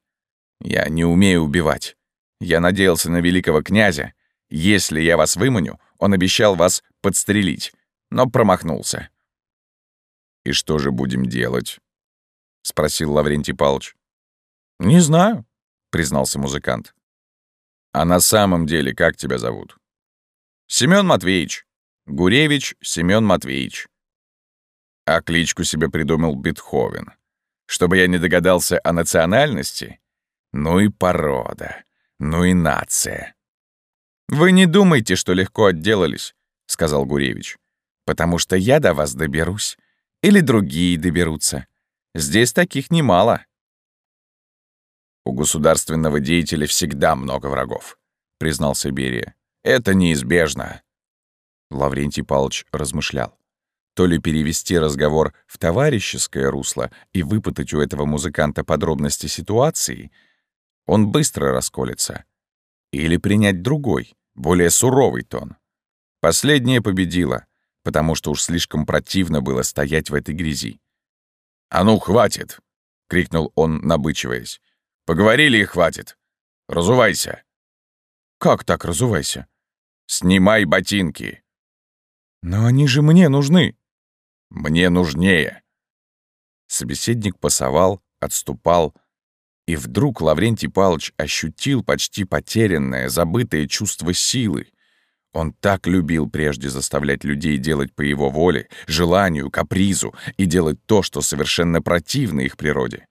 я не умею убивать. Я надеялся на великого князя. Если я вас выманю, он обещал вас подстрелить, но промахнулся». «И что же будем делать?» — спросил Лаврентий Павлович. «Не знаю», — признался музыкант. «А на самом деле как тебя зовут?» Семён Матвеевич. Гуревич Семён Матвеевич. А кличку себе придумал Бетховен. Чтобы я не догадался о национальности? Ну и порода. Ну и нация. «Вы не думайте, что легко отделались», — сказал Гуревич. «Потому что я до вас доберусь. Или другие доберутся. Здесь таких немало». «У государственного деятеля всегда много врагов», — признался Берия. Это неизбежно. Лаврентий Павлович размышлял. То ли перевести разговор в товарищеское русло и выпытать у этого музыканта подробности ситуации, он быстро расколется. Или принять другой, более суровый тон. Последнее победило, потому что уж слишком противно было стоять в этой грязи. «А ну, хватит!» — крикнул он, набычиваясь. «Поговорили и хватит. Разувайся!» «Как так разувайся?» «Снимай ботинки!» «Но они же мне нужны!» «Мне нужнее!» Собеседник пасовал, отступал, и вдруг Лаврентий Павлович ощутил почти потерянное, забытое чувство силы. Он так любил прежде заставлять людей делать по его воле, желанию, капризу и делать то, что совершенно противно их природе.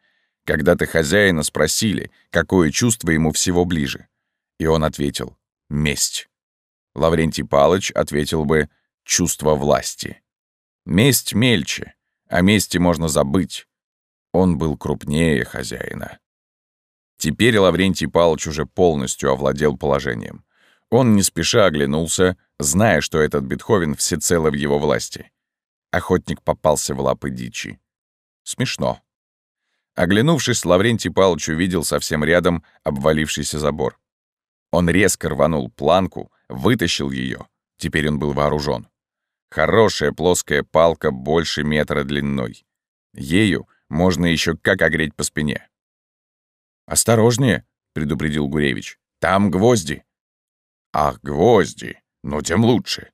Когда-то хозяина спросили, какое чувство ему всего ближе. И он ответил «месть». Лаврентий Палыч ответил бы «чувство власти». Месть мельче, о мести можно забыть. Он был крупнее хозяина. Теперь Лаврентий Палыч уже полностью овладел положением. Он не спеша оглянулся, зная, что этот Бетховен всецело в его власти. Охотник попался в лапы дичи. Смешно. Оглянувшись, Лаврентий Павлович увидел совсем рядом обвалившийся забор. Он резко рванул планку, вытащил ее. Теперь он был вооружен. Хорошая плоская палка больше метра длиной. Ею можно еще как огреть по спине. «Осторожнее», — предупредил Гуревич. «Там гвозди». «Ах, гвозди! Ну, тем лучше».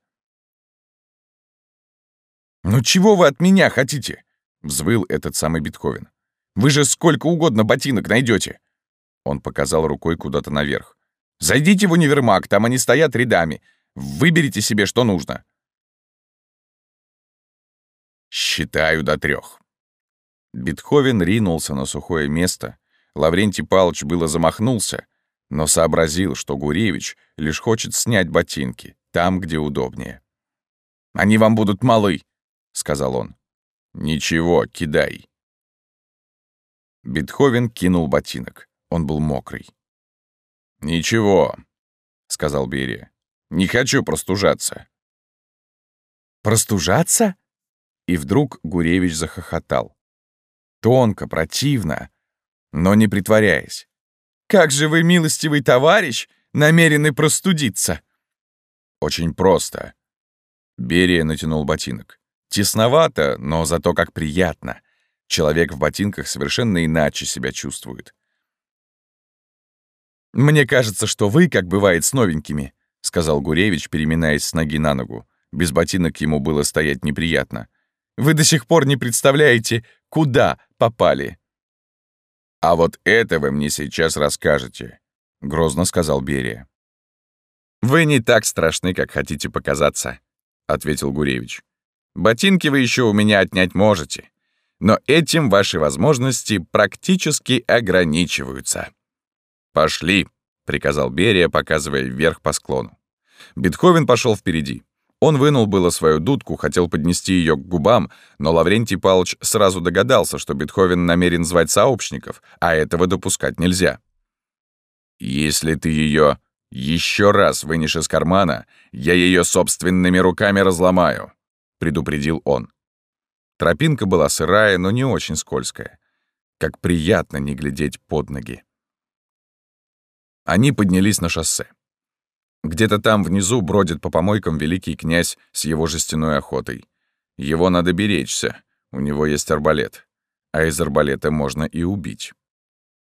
«Ну чего вы от меня хотите?» — взвыл этот самый Бетховен. Вы же сколько угодно ботинок найдете. Он показал рукой куда-то наверх. «Зайдите в универмаг, там они стоят рядами. Выберите себе, что нужно». Считаю до трех. Бетховен ринулся на сухое место. Лаврентий Павлович было замахнулся, но сообразил, что Гуревич лишь хочет снять ботинки, там, где удобнее. «Они вам будут малы», — сказал он. «Ничего, кидай». Бетховен кинул ботинок. Он был мокрый. «Ничего», — сказал Берия. «Не хочу простужаться». «Простужаться?» И вдруг Гуревич захохотал. Тонко, противно, но не притворяясь. «Как же вы, милостивый товарищ, намерены простудиться?» «Очень просто». Берия натянул ботинок. Тесновато, но зато как приятно. Человек в ботинках совершенно иначе себя чувствует. «Мне кажется, что вы, как бывает с новенькими», — сказал Гуревич, переминаясь с ноги на ногу. Без ботинок ему было стоять неприятно. «Вы до сих пор не представляете, куда попали». «А вот это вы мне сейчас расскажете», — грозно сказал Берия. «Вы не так страшны, как хотите показаться», — ответил Гуревич. «Ботинки вы еще у меня отнять можете но этим ваши возможности практически ограничиваются. «Пошли», — приказал Берия, показывая вверх по склону. Бетховен пошел впереди. Он вынул было свою дудку, хотел поднести ее к губам, но Лаврентий Павлович сразу догадался, что Бетховен намерен звать сообщников, а этого допускать нельзя. «Если ты ее еще раз вынешь из кармана, я ее собственными руками разломаю», — предупредил он. Тропинка была сырая, но не очень скользкая. Как приятно не глядеть под ноги. Они поднялись на шоссе. Где-то там внизу бродит по помойкам великий князь с его жестяной охотой. Его надо беречься, у него есть арбалет. А из арбалета можно и убить.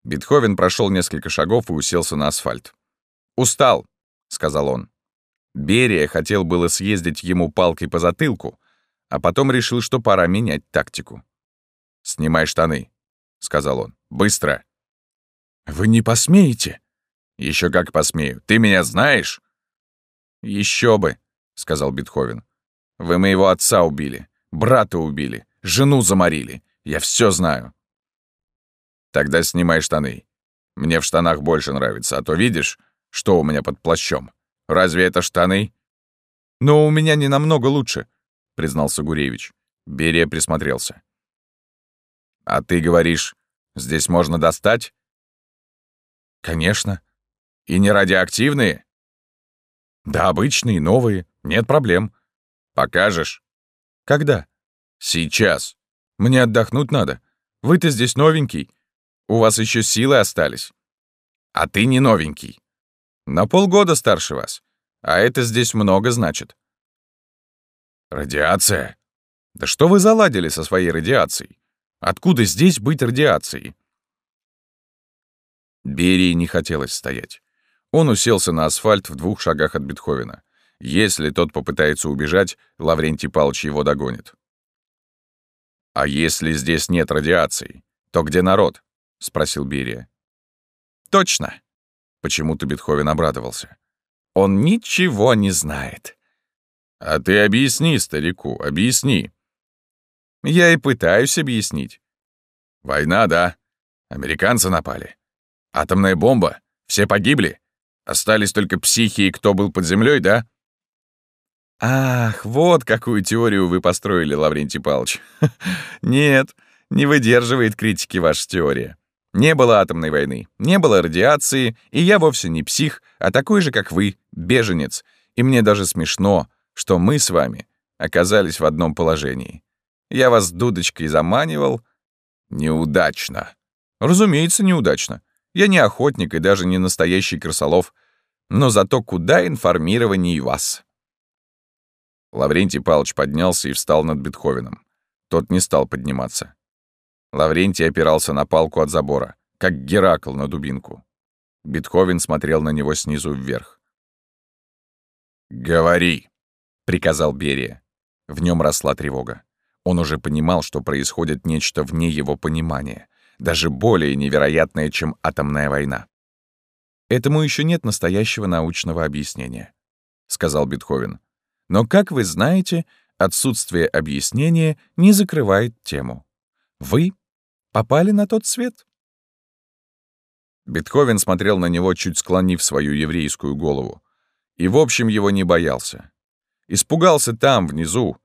Бетховен прошел несколько шагов и уселся на асфальт. «Устал», — сказал он. Берия хотел было съездить ему палкой по затылку, а потом решил, что пора менять тактику. «Снимай штаны», — сказал он. «Быстро!» «Вы не посмеете?» Еще как посмею. Ты меня знаешь?» Еще бы», — сказал Бетховен. «Вы моего отца убили, брата убили, жену заморили. Я все знаю». «Тогда снимай штаны. Мне в штанах больше нравится, а то видишь, что у меня под плащом. Разве это штаны?» «Но у меня не намного лучше. — признался Гуревич. Берия присмотрелся. «А ты говоришь, здесь можно достать?» «Конечно. И не радиоактивные?» «Да, обычные, новые. Нет проблем». «Покажешь?» «Когда?» «Сейчас. Мне отдохнуть надо. Вы-то здесь новенький. У вас еще силы остались». «А ты не новенький». «На полгода старше вас. А это здесь много значит». Радиация? Да что вы заладили со своей радиацией? Откуда здесь быть радиацией? Берии не хотелось стоять. Он уселся на асфальт в двух шагах от Бетховена. Если тот попытается убежать, Лаврентий Павлович его догонит. «А если здесь нет радиации, то где народ?» — спросил Берия. «Точно!» — почему-то Бетховен обрадовался. «Он ничего не знает. А ты объясни старику, объясни. Я и пытаюсь объяснить. Война, да. Американцы напали. Атомная бомба. Все погибли. Остались только психи и кто был под землей, да? Ах, вот какую теорию вы построили, Лаврентий Павлович. Нет, не выдерживает критики ваша теория. Не было атомной войны, не было радиации, и я вовсе не псих, а такой же, как вы, беженец. И мне даже смешно, что мы с вами оказались в одном положении. Я вас дудочкой заманивал. Неудачно. Разумеется, неудачно. Я не охотник и даже не настоящий крысолов, но зато куда информированнее вас. Лаврентий Павлович поднялся и встал над Бетховеном. Тот не стал подниматься. Лаврентий опирался на палку от забора, как Геракл на дубинку. Бетховен смотрел на него снизу вверх. «Говори», — приказал Берия. В нем росла тревога. Он уже понимал, что происходит нечто вне его понимания, даже более невероятное, чем атомная война. «Этому еще нет настоящего научного объяснения», — сказал Бетховен. «Но, как вы знаете, отсутствие объяснения не закрывает тему. Вы попали на тот свет». Бетховен смотрел на него, чуть склонив свою еврейскую голову. И, в общем, его не боялся. Испугался там, внизу,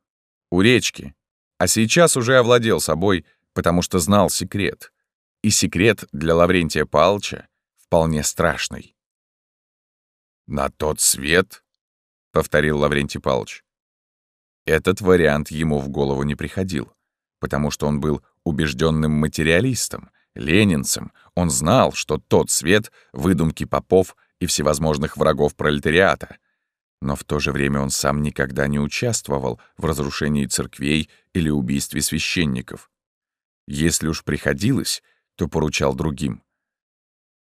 у речки, а сейчас уже овладел собой, потому что знал секрет. И секрет для Лаврентия Палча вполне страшный. «На тот свет?» — повторил Лаврентий Палч. Этот вариант ему в голову не приходил, потому что он был убежденным материалистом, ленинцем. Он знал, что тот свет — выдумки попов и всевозможных врагов пролетариата. Но в то же время он сам никогда не участвовал в разрушении церквей или убийстве священников. Если уж приходилось, то поручал другим.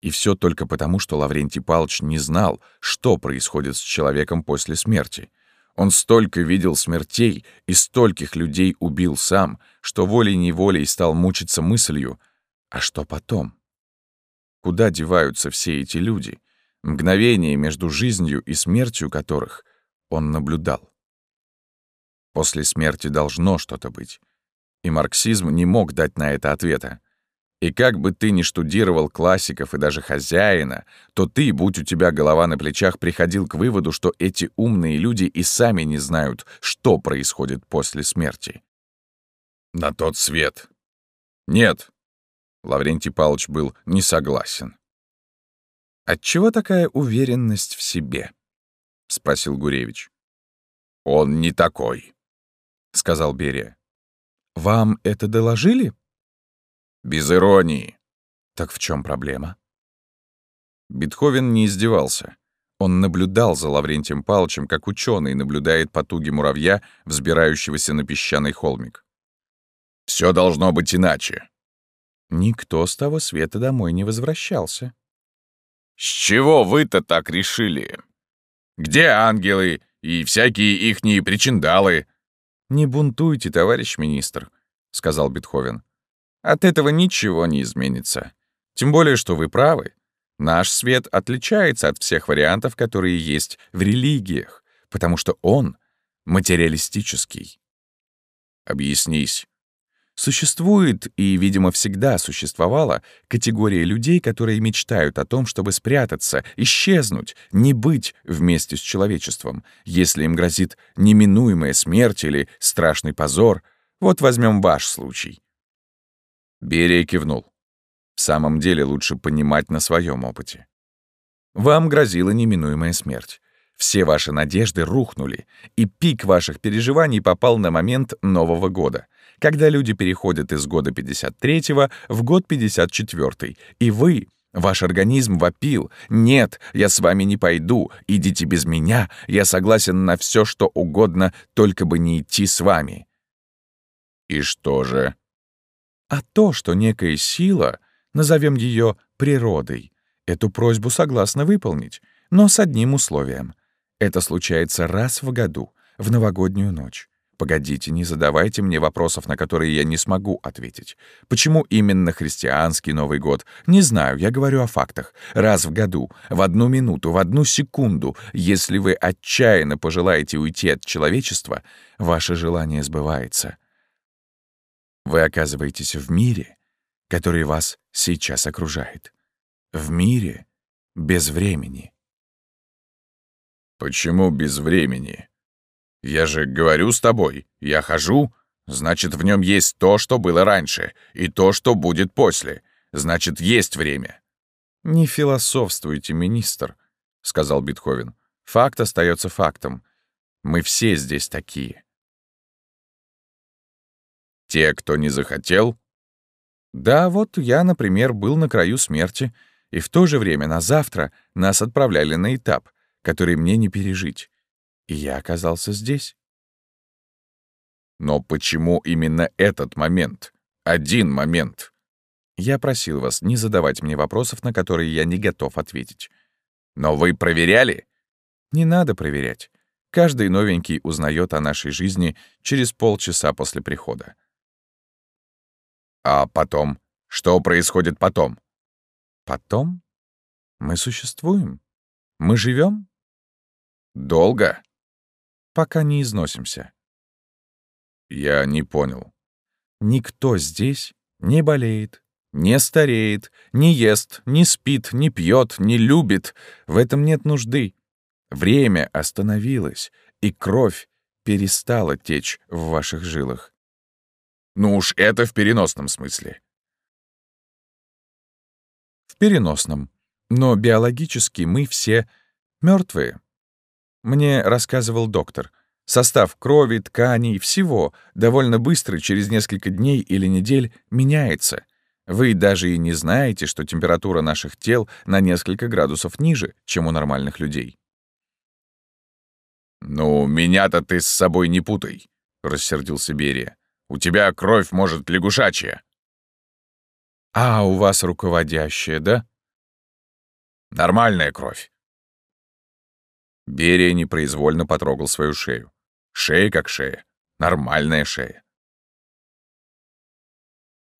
И все только потому, что Лаврентий Палч не знал, что происходит с человеком после смерти. Он столько видел смертей и стольких людей убил сам, что волей-неволей стал мучиться мыслью, а что потом? Куда деваются все эти люди, мгновение между жизнью и смертью которых он наблюдал? После смерти должно что-то быть. И марксизм не мог дать на это ответа. И как бы ты ни штудировал классиков и даже хозяина, то ты, будь у тебя голова на плечах, приходил к выводу, что эти умные люди и сами не знают, что происходит после смерти. На тот свет. Нет. Лаврентий Павлович был не согласен. «Отчего такая уверенность в себе?» — спросил Гуревич. «Он не такой», — сказал Берия. «Вам это доложили?» Без иронии. Так в чем проблема? Бетховен не издевался. Он наблюдал за Лаврентием Павловичем, как ученый наблюдает потуги муравья, взбирающегося на песчаный холмик. Все должно быть иначе. Никто с того света домой не возвращался. С чего вы-то так решили? Где ангелы и всякие ихние причиндалы? Не бунтуйте, товарищ министр, сказал Бетховен. От этого ничего не изменится. Тем более, что вы правы. Наш свет отличается от всех вариантов, которые есть в религиях, потому что он материалистический. Объяснись. Существует и, видимо, всегда существовала категория людей, которые мечтают о том, чтобы спрятаться, исчезнуть, не быть вместе с человечеством, если им грозит неминуемая смерть или страшный позор. Вот возьмем ваш случай. Берия кивнул. В самом деле лучше понимать на своем опыте. Вам грозила неминуемая смерть. Все ваши надежды рухнули, и пик ваших переживаний попал на момент Нового года, когда люди переходят из года 53 в год 54 и вы, ваш организм вопил «Нет, я с вами не пойду, идите без меня, я согласен на все, что угодно, только бы не идти с вами». «И что же?» а то, что некая сила, назовем ее природой, эту просьбу согласна выполнить, но с одним условием. Это случается раз в году, в новогоднюю ночь. Погодите, не задавайте мне вопросов, на которые я не смогу ответить. Почему именно христианский Новый год? Не знаю, я говорю о фактах. Раз в году, в одну минуту, в одну секунду, если вы отчаянно пожелаете уйти от человечества, ваше желание сбывается. Вы оказываетесь в мире, который вас сейчас окружает. В мире без времени. Почему без времени? Я же говорю с тобой, я хожу, значит, в нем есть то, что было раньше, и то, что будет после. значит, есть время. «Не философствуйте, министр», — сказал Бетховен. «Факт остается фактом. Мы все здесь такие». «Те, кто не захотел?» «Да, вот я, например, был на краю смерти, и в то же время на завтра нас отправляли на этап, который мне не пережить. Я оказался здесь». «Но почему именно этот момент? Один момент?» Я просил вас не задавать мне вопросов, на которые я не готов ответить. Но вы проверяли? Не надо проверять. Каждый новенький узнает о нашей жизни через полчаса после прихода. А потом? Что происходит потом? Потом? Мы существуем. Мы живем. Долго? Пока не износимся. Я не понял. Никто здесь не болеет, не стареет, не ест, не спит, не пьет, не любит. В этом нет нужды. Время остановилось, и кровь перестала течь в ваших жилах. Ну уж это в переносном смысле. В переносном. Но биологически мы все мертвые. Мне рассказывал доктор. Состав крови, тканей, всего довольно быстро, через несколько дней или недель, меняется — вы даже и не знаете, что температура наших тел на несколько градусов ниже, чем у нормальных людей. «Ну, меня-то ты с собой не путай», — рассердился Берия. «У тебя кровь, может, лягушачья». «А у вас руководящая, да?» «Нормальная кровь». Берия непроизвольно потрогал свою шею. Шея как шея. Нормальная шея.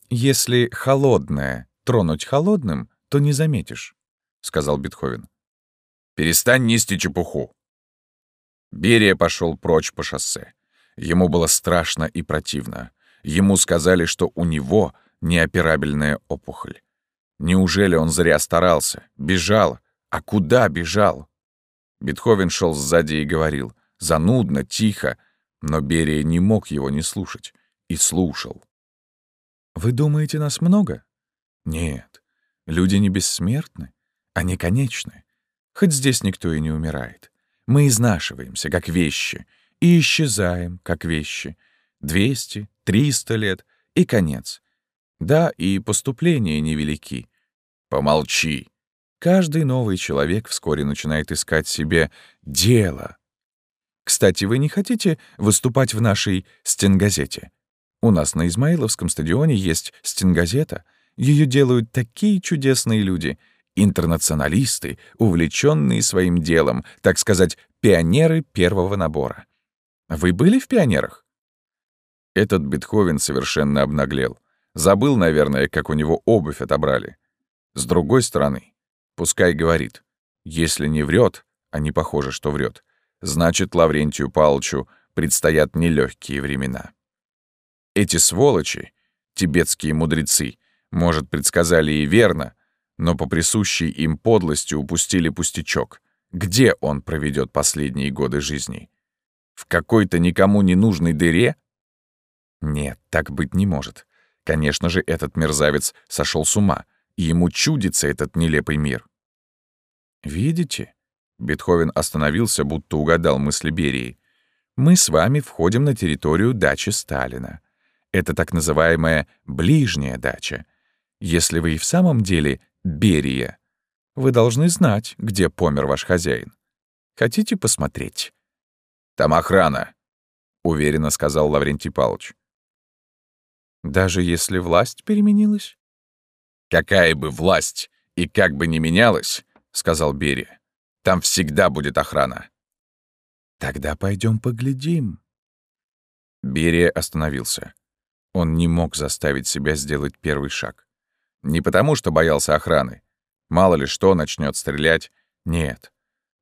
«Если холодное тронуть холодным, то не заметишь», — сказал Бетховен. «Перестань нести чепуху». Берия пошел прочь по шоссе. Ему было страшно и противно. Ему сказали, что у него неоперабельная опухоль. Неужели он зря старался? Бежал? А куда бежал? Бетховен шел сзади и говорил, занудно, тихо, но Берия не мог его не слушать. И слушал. Вы думаете, нас много? Нет. Люди не бессмертны. Они конечны. Хоть здесь никто и не умирает. Мы изнашиваемся, как вещи, и исчезаем, как вещи. Двести, триста лет — и конец. Да, и поступления невелики. Помолчи. Каждый новый человек вскоре начинает искать себе дело. Кстати, вы не хотите выступать в нашей стенгазете? У нас на Измаиловском стадионе есть стенгазета. Ее делают такие чудесные люди. Интернационалисты, увлеченные своим делом, так сказать, пионеры первого набора. Вы были в пионерах? Этот Бетховен совершенно обнаглел. Забыл, наверное, как у него обувь отобрали. С другой стороны, пускай говорит. Если не врет, а не похоже, что врет, значит, Лаврентию Павловичу предстоят нелегкие времена. Эти сволочи, тибетские мудрецы, может, предсказали и верно, но по присущей им подлости упустили пустячок. Где он проведет последние годы жизни? В какой-то никому не нужной дыре? Нет, так быть не может. Конечно же, этот мерзавец сошел с ума, и ему чудится этот нелепый мир. Видите? Бетховен остановился, будто угадал мысли Берии. Мы с вами входим на территорию дачи Сталина. Это так называемая ближняя дача. Если вы и в самом деле Берия, вы должны знать, где помер ваш хозяин. Хотите посмотреть? Там охрана, — уверенно сказал Лаврентий Павлович. Даже если власть переменилась? Какая бы власть и как бы ни менялась, — сказал Берия, — там всегда будет охрана. Тогда пойдем поглядим. Берия остановился. Он не мог заставить себя сделать первый шаг. Не потому, что боялся охраны. Мало ли что начнет стрелять. Нет.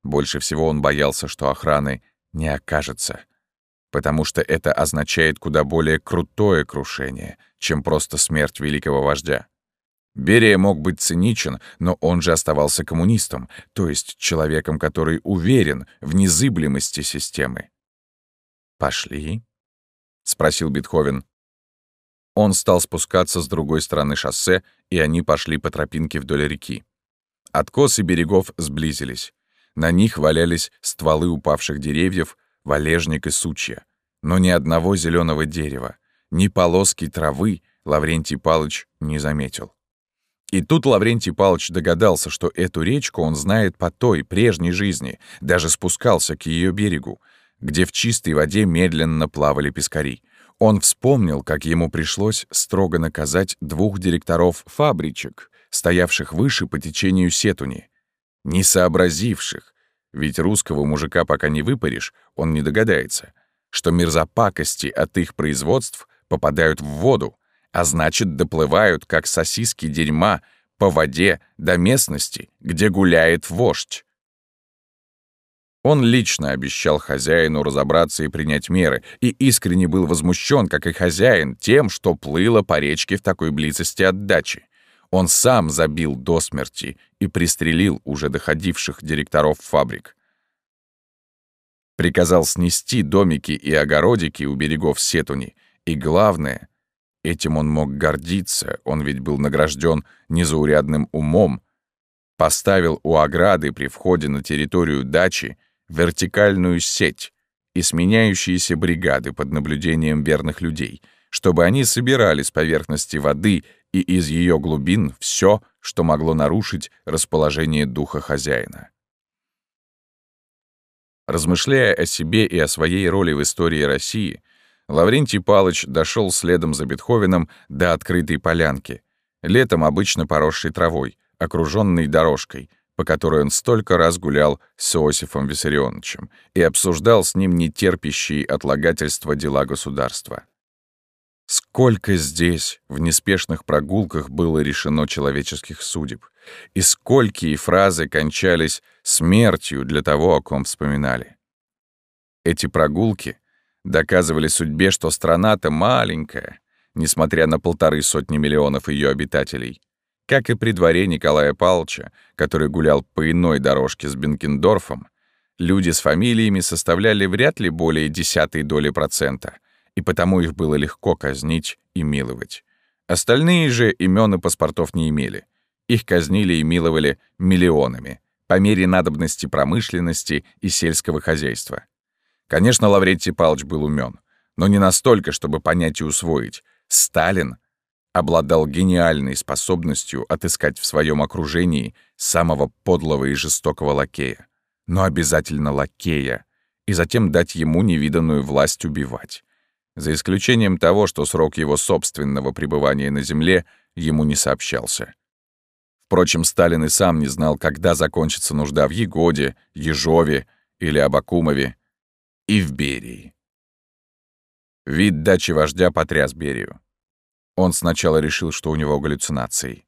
Больше всего он боялся, что охраны не окажется. Потому что это означает куда более крутое крушение, чем просто смерть великого вождя. Берия мог быть циничен, но он же оставался коммунистом, то есть человеком, который уверен в незыблемости системы. «Пошли?» — спросил Бетховен. Он стал спускаться с другой стороны шоссе, и они пошли по тропинке вдоль реки. Откосы берегов сблизились. На них валялись стволы упавших деревьев, валежник и сучья. Но ни одного зеленого дерева, ни полоски травы Лаврентий Палыч не заметил. И тут Лаврентий Палыч догадался, что эту речку он знает по той, прежней жизни, даже спускался к ее берегу, где в чистой воде медленно плавали пескари. Он вспомнил, как ему пришлось строго наказать двух директоров фабричек, стоявших выше по течению Сетуни, не сообразивших, ведь русского мужика пока не выпаришь, он не догадается, что мерзопакости от их производств попадают в воду, а значит, доплывают, как сосиски дерьма, по воде до местности, где гуляет вождь. Он лично обещал хозяину разобраться и принять меры, и искренне был возмущен, как и хозяин, тем, что плыло по речке в такой близости от дачи. Он сам забил до смерти и пристрелил уже доходивших директоров фабрик. Приказал снести домики и огородики у берегов Сетуни, и главное, этим он мог гордиться, он ведь был награжден незаурядным умом, поставил у ограды при входе на территорию дачи вертикальную сеть и сменяющиеся бригады под наблюдением верных людей, чтобы они собирали с поверхности воды и из ее глубин все, что могло нарушить расположение духа хозяина. Размышляя о себе и о своей роли в истории России, Лаврентий Палыч дошел следом за Бетховеном до открытой полянки, летом обычно поросшей травой, окруженной дорожкой, по которой он столько раз гулял с Иосифом Виссарионовичем и обсуждал с ним нетерпящие отлагательства дела государства. Сколько здесь, в неспешных прогулках, было решено человеческих судеб, и сколькие фразы кончались смертью для того, о ком вспоминали. Эти прогулки доказывали судьбе, что страна-то маленькая, несмотря на полторы сотни миллионов ее обитателей, как и при дворе Николая Павловича, который гулял по иной дорожке с Бенкендорфом, люди с фамилиями составляли вряд ли более десятой доли процента, и потому их было легко казнить и миловать. Остальные же имен и паспортов не имели. Их казнили и миловали миллионами, по мере надобности промышленности и сельского хозяйства. Конечно, Лаврентий Павлович был умен, но не настолько, чтобы понять и усвоить. Сталин обладал гениальной способностью отыскать в своем окружении самого подлого и жестокого лакея. Но обязательно лакея, и затем дать ему невиданную власть убивать за исключением того, что срок его собственного пребывания на Земле ему не сообщался. Впрочем, Сталин и сам не знал, когда закончится нужда в Егоде, Ежове или Абакумове и в Берии. Вид дачи вождя потряс Берию. Он сначала решил, что у него галлюцинации.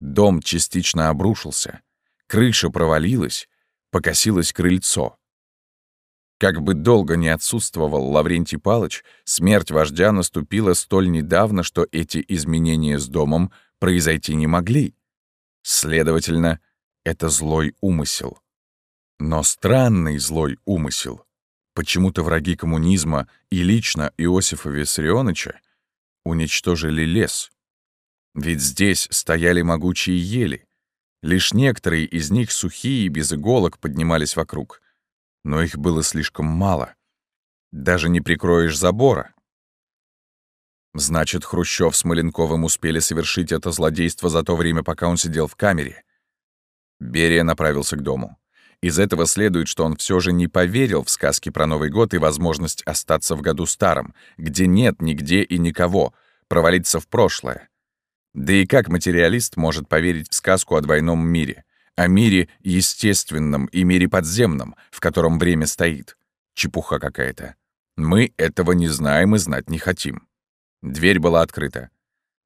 Дом частично обрушился, крыша провалилась, покосилось крыльцо. Как бы долго не отсутствовал Лаврентий Палыч, смерть вождя наступила столь недавно, что эти изменения с домом произойти не могли. Следовательно, это злой умысел. Но странный злой умысел. Почему-то враги коммунизма и лично Иосифа Виссарионовича уничтожили лес. Ведь здесь стояли могучие ели. Лишь некоторые из них сухие и без иголок поднимались вокруг — но их было слишком мало. Даже не прикроешь забора. Значит, Хрущев с Маленковым успели совершить это злодейство за то время, пока он сидел в камере. Берия направился к дому. Из этого следует, что он все же не поверил в сказки про Новый год и возможность остаться в году старом, где нет нигде и никого, провалиться в прошлое. Да и как материалист может поверить в сказку о двойном мире? о мире естественном и мире подземном, в котором время стоит. Чепуха какая-то. Мы этого не знаем и знать не хотим. Дверь была открыта.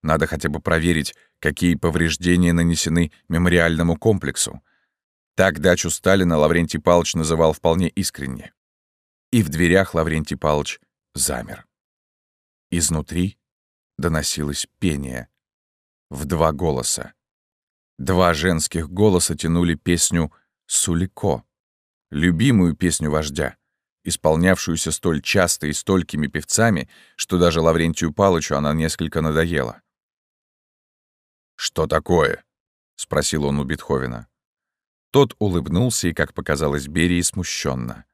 Надо хотя бы проверить, какие повреждения нанесены мемориальному комплексу. Так дачу Сталина Лаврентий Павлович называл вполне искренне. И в дверях Лаврентий Павлович замер. Изнутри доносилось пение в два голоса. Два женских голоса тянули песню «Сулико», любимую песню вождя, исполнявшуюся столь часто и столькими певцами, что даже Лаврентию Палычу она несколько надоела. «Что такое?» — спросил он у Бетховена. Тот улыбнулся и, как показалось Берии, смущенно.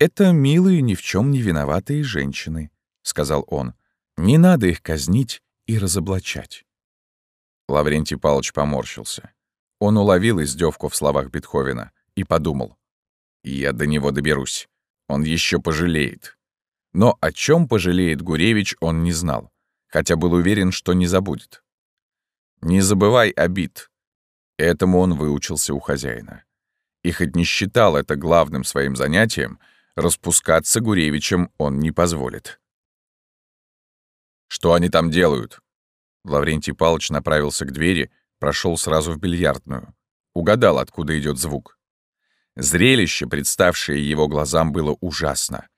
«Это милые, ни в чем не виноватые женщины», — сказал он. «Не надо их казнить и разоблачать». Лаврентий Павлович поморщился. Он уловил издевку в словах Бетховена и подумал. «Я до него доберусь. Он еще пожалеет». Но о чем пожалеет Гуревич, он не знал, хотя был уверен, что не забудет. «Не забывай обид». Этому он выучился у хозяина. И хоть не считал это главным своим занятием, распускаться Гуревичем он не позволит. «Что они там делают?» Лаврентий Павлович направился к двери, прошел сразу в бильярдную. Угадал, откуда идет звук. Зрелище, представшее его глазам, было ужасно.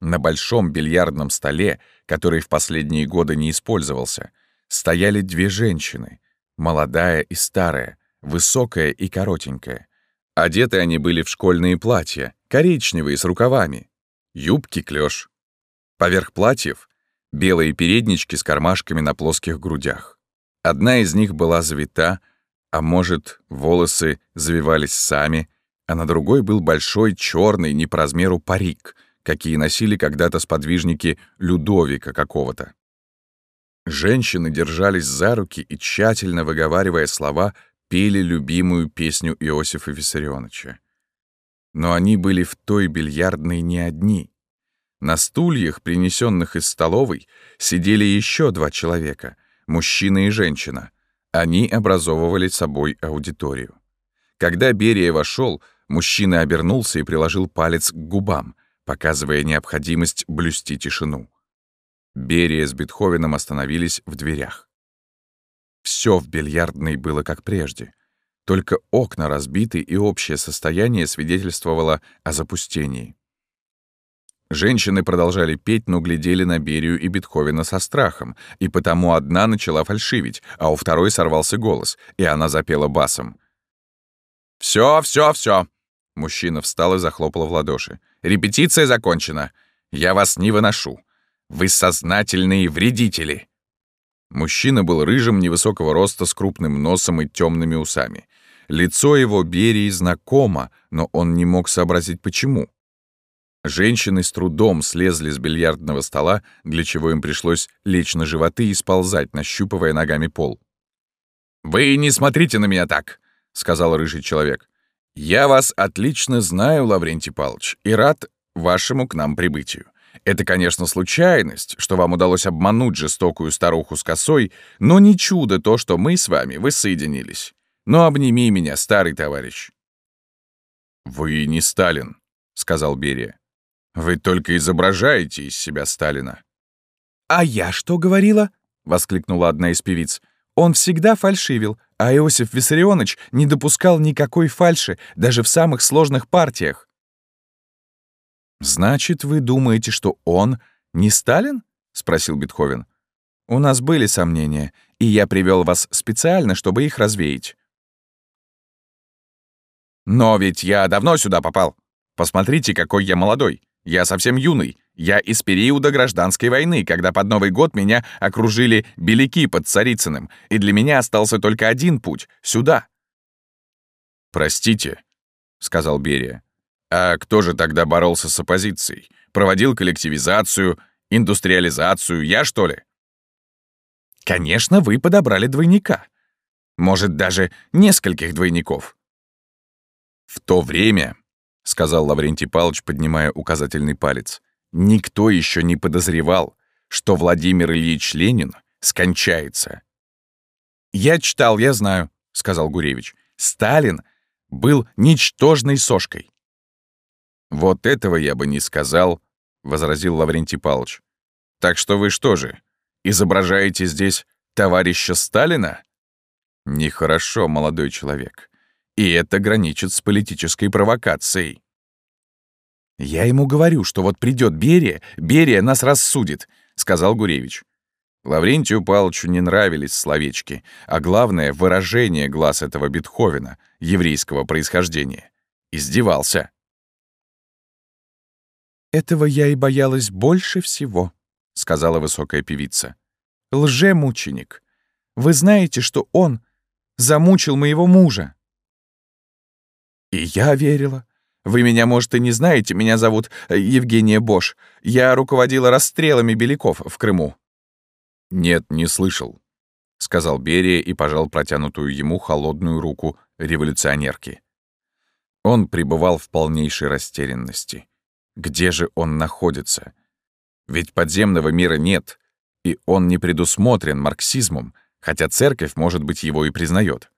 На большом бильярдном столе, который в последние годы не использовался, стояли две женщины, молодая и старая, высокая и коротенькая. Одеты они были в школьные платья, коричневые, с рукавами, юбки клёш. Поверх платьев — белые переднички с кармашками на плоских грудях. Одна из них была завита, а может, волосы завивались сами, а на другой был большой черный не по размеру парик, какие носили когда-то сподвижники Людовика какого-то. Женщины держались за руки и, тщательно выговаривая слова, пели любимую песню Иосифа Виссарионовича. Но они были в той бильярдной не одни. На стульях, принесенных из столовой, сидели еще два человека — мужчина и женщина. Они образовывали собой аудиторию. Когда Берия вошел, мужчина обернулся и приложил палец к губам, показывая необходимость блюсти тишину. Берия с Бетховеном остановились в дверях. Все в бильярдной было как прежде. Только окна разбиты, и общее состояние свидетельствовало о запустении. Женщины продолжали петь, но глядели на Берию и Бетховена со страхом, и потому одна начала фальшивить, а у второй сорвался голос, и она запела басом. «Всё, всё, всё!» Мужчина встал и захлопал в ладоши. «Репетиция закончена. Я вас не выношу. Вы сознательные вредители!» Мужчина был рыжим, невысокого роста, с крупным носом и темными усами. Лицо его Берии знакомо, но он не мог сообразить, почему. Женщины с трудом слезли с бильярдного стола, для чего им пришлось лечь на животы и сползать, нащупывая ногами пол. «Вы не смотрите на меня так», — сказал рыжий человек. «Я вас отлично знаю, Лаврентий Павлович, и рад вашему к нам прибытию. Это, конечно, случайность, что вам удалось обмануть жестокую старуху с косой, но не чудо то, что мы с вами воссоединились. Но обними меня, старый товарищ». «Вы не Сталин», — сказал Берия. Вы только изображаете из себя Сталина». «А я что говорила?» — воскликнула одна из певиц. «Он всегда фальшивил, а Иосиф Виссарионович не допускал никакой фальши, даже в самых сложных партиях». «Значит, вы думаете, что он не Сталин?» — спросил Бетховен. «У нас были сомнения, и я привел вас специально, чтобы их развеять». «Но ведь я давно сюда попал. Посмотрите, какой я молодой. Я совсем юный. Я из периода гражданской войны, когда под Новый год меня окружили беляки под Царицыным, и для меня остался только один путь — сюда». «Простите», — сказал Берия. «А кто же тогда боролся с оппозицией? Проводил коллективизацию, индустриализацию, я, что ли?» «Конечно, вы подобрали двойника. Может, даже нескольких двойников». В то время — сказал Лаврентий Павлович, поднимая указательный палец. «Никто еще не подозревал, что Владимир Ильич Ленин скончается». «Я читал, я знаю», — сказал Гуревич. «Сталин был ничтожной сошкой». «Вот этого я бы не сказал», — возразил Лаврентий Павлович. «Так что вы что же, изображаете здесь товарища Сталина?» «Нехорошо, молодой человек. И это граничит с политической провокацией. «Я ему говорю, что вот придет Берия, Берия нас рассудит», — сказал Гуревич. Лаврентию Павловичу не нравились словечки, а главное — выражение глаз этого Бетховена, еврейского происхождения. Издевался. «Этого я и боялась больше всего», — сказала высокая певица. «Лжемученик. Вы знаете, что он замучил моего мужа». «И я верила. Вы меня, может, и не знаете, меня зовут э, Евгения Бош. Я руководила расстрелами беляков в Крыму». «Нет, не слышал», — сказал Берия и пожал протянутую ему холодную руку революционерки. Он пребывал в полнейшей растерянности. Где же он находится? Ведь подземного мира нет, и он не предусмотрен марксизмом, хотя церковь, может быть, его и признает.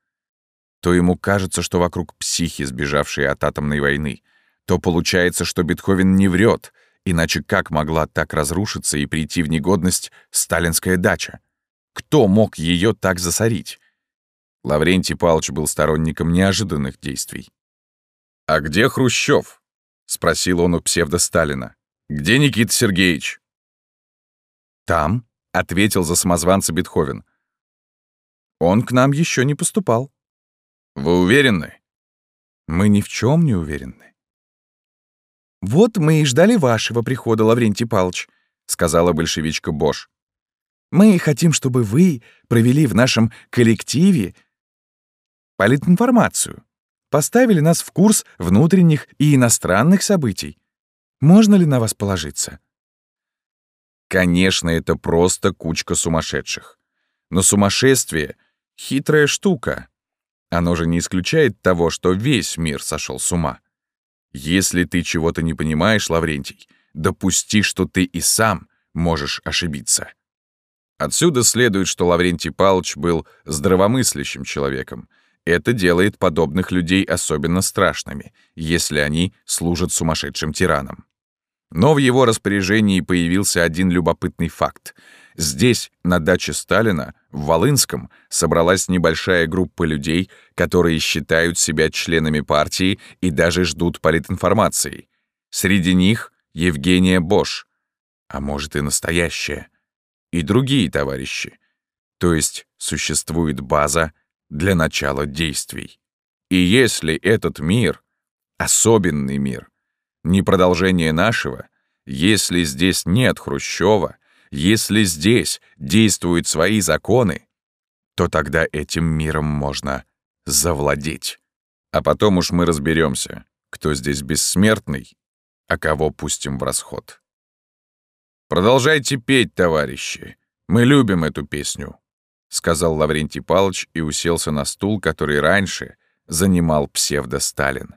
То ему кажется, что вокруг психи, сбежавшие от атомной войны, то получается, что Бетховен не врет, иначе как могла так разрушиться и прийти в негодность сталинская дача? Кто мог ее так засорить? Лаврентий Павлович был сторонником неожиданных действий. «А где Хрущев?» — спросил он у псевдо-Сталина. «Где Никита Сергеевич?» «Там», — ответил за самозванца Бетховен. «Он к нам еще не поступал». «Вы уверены?» «Мы ни в чем не уверены». «Вот мы и ждали вашего прихода, Лаврентий Павлович», — сказала большевичка Бош. «Мы хотим, чтобы вы провели в нашем коллективе политинформацию, поставили нас в курс внутренних и иностранных событий. Можно ли на вас положиться? Конечно, это просто кучка сумасшедших. Но сумасшествие — хитрая штука. Оно же не исключает того, что весь мир сошел с ума. Если ты чего-то не понимаешь, Лаврентий, допусти, что ты и сам можешь ошибиться. Отсюда следует, что Лаврентий Павлович был здравомыслящим человеком — это делает подобных людей особенно страшными, если они служат сумасшедшим тиранам. Но в его распоряжении появился один любопытный факт. Здесь, на даче Сталина, в Волынском, собралась небольшая группа людей, которые считают себя членами партии и даже ждут политинформации. Среди них Евгения Бош, а может и настоящая, и другие товарищи. То есть существует база, для начала действий. И если этот мир, особенный мир, не продолжение нашего, если здесь нет Хрущева, если здесь действуют свои законы, то тогда этим миром можно завладеть. А потом уж мы разберемся, кто здесь бессмертный, а кого пустим в расход. Продолжайте петь, товарищи. Мы любим эту песню. — сказал Лаврентий Палыч и уселся на стул, который раньше занимал псевдо-Сталин.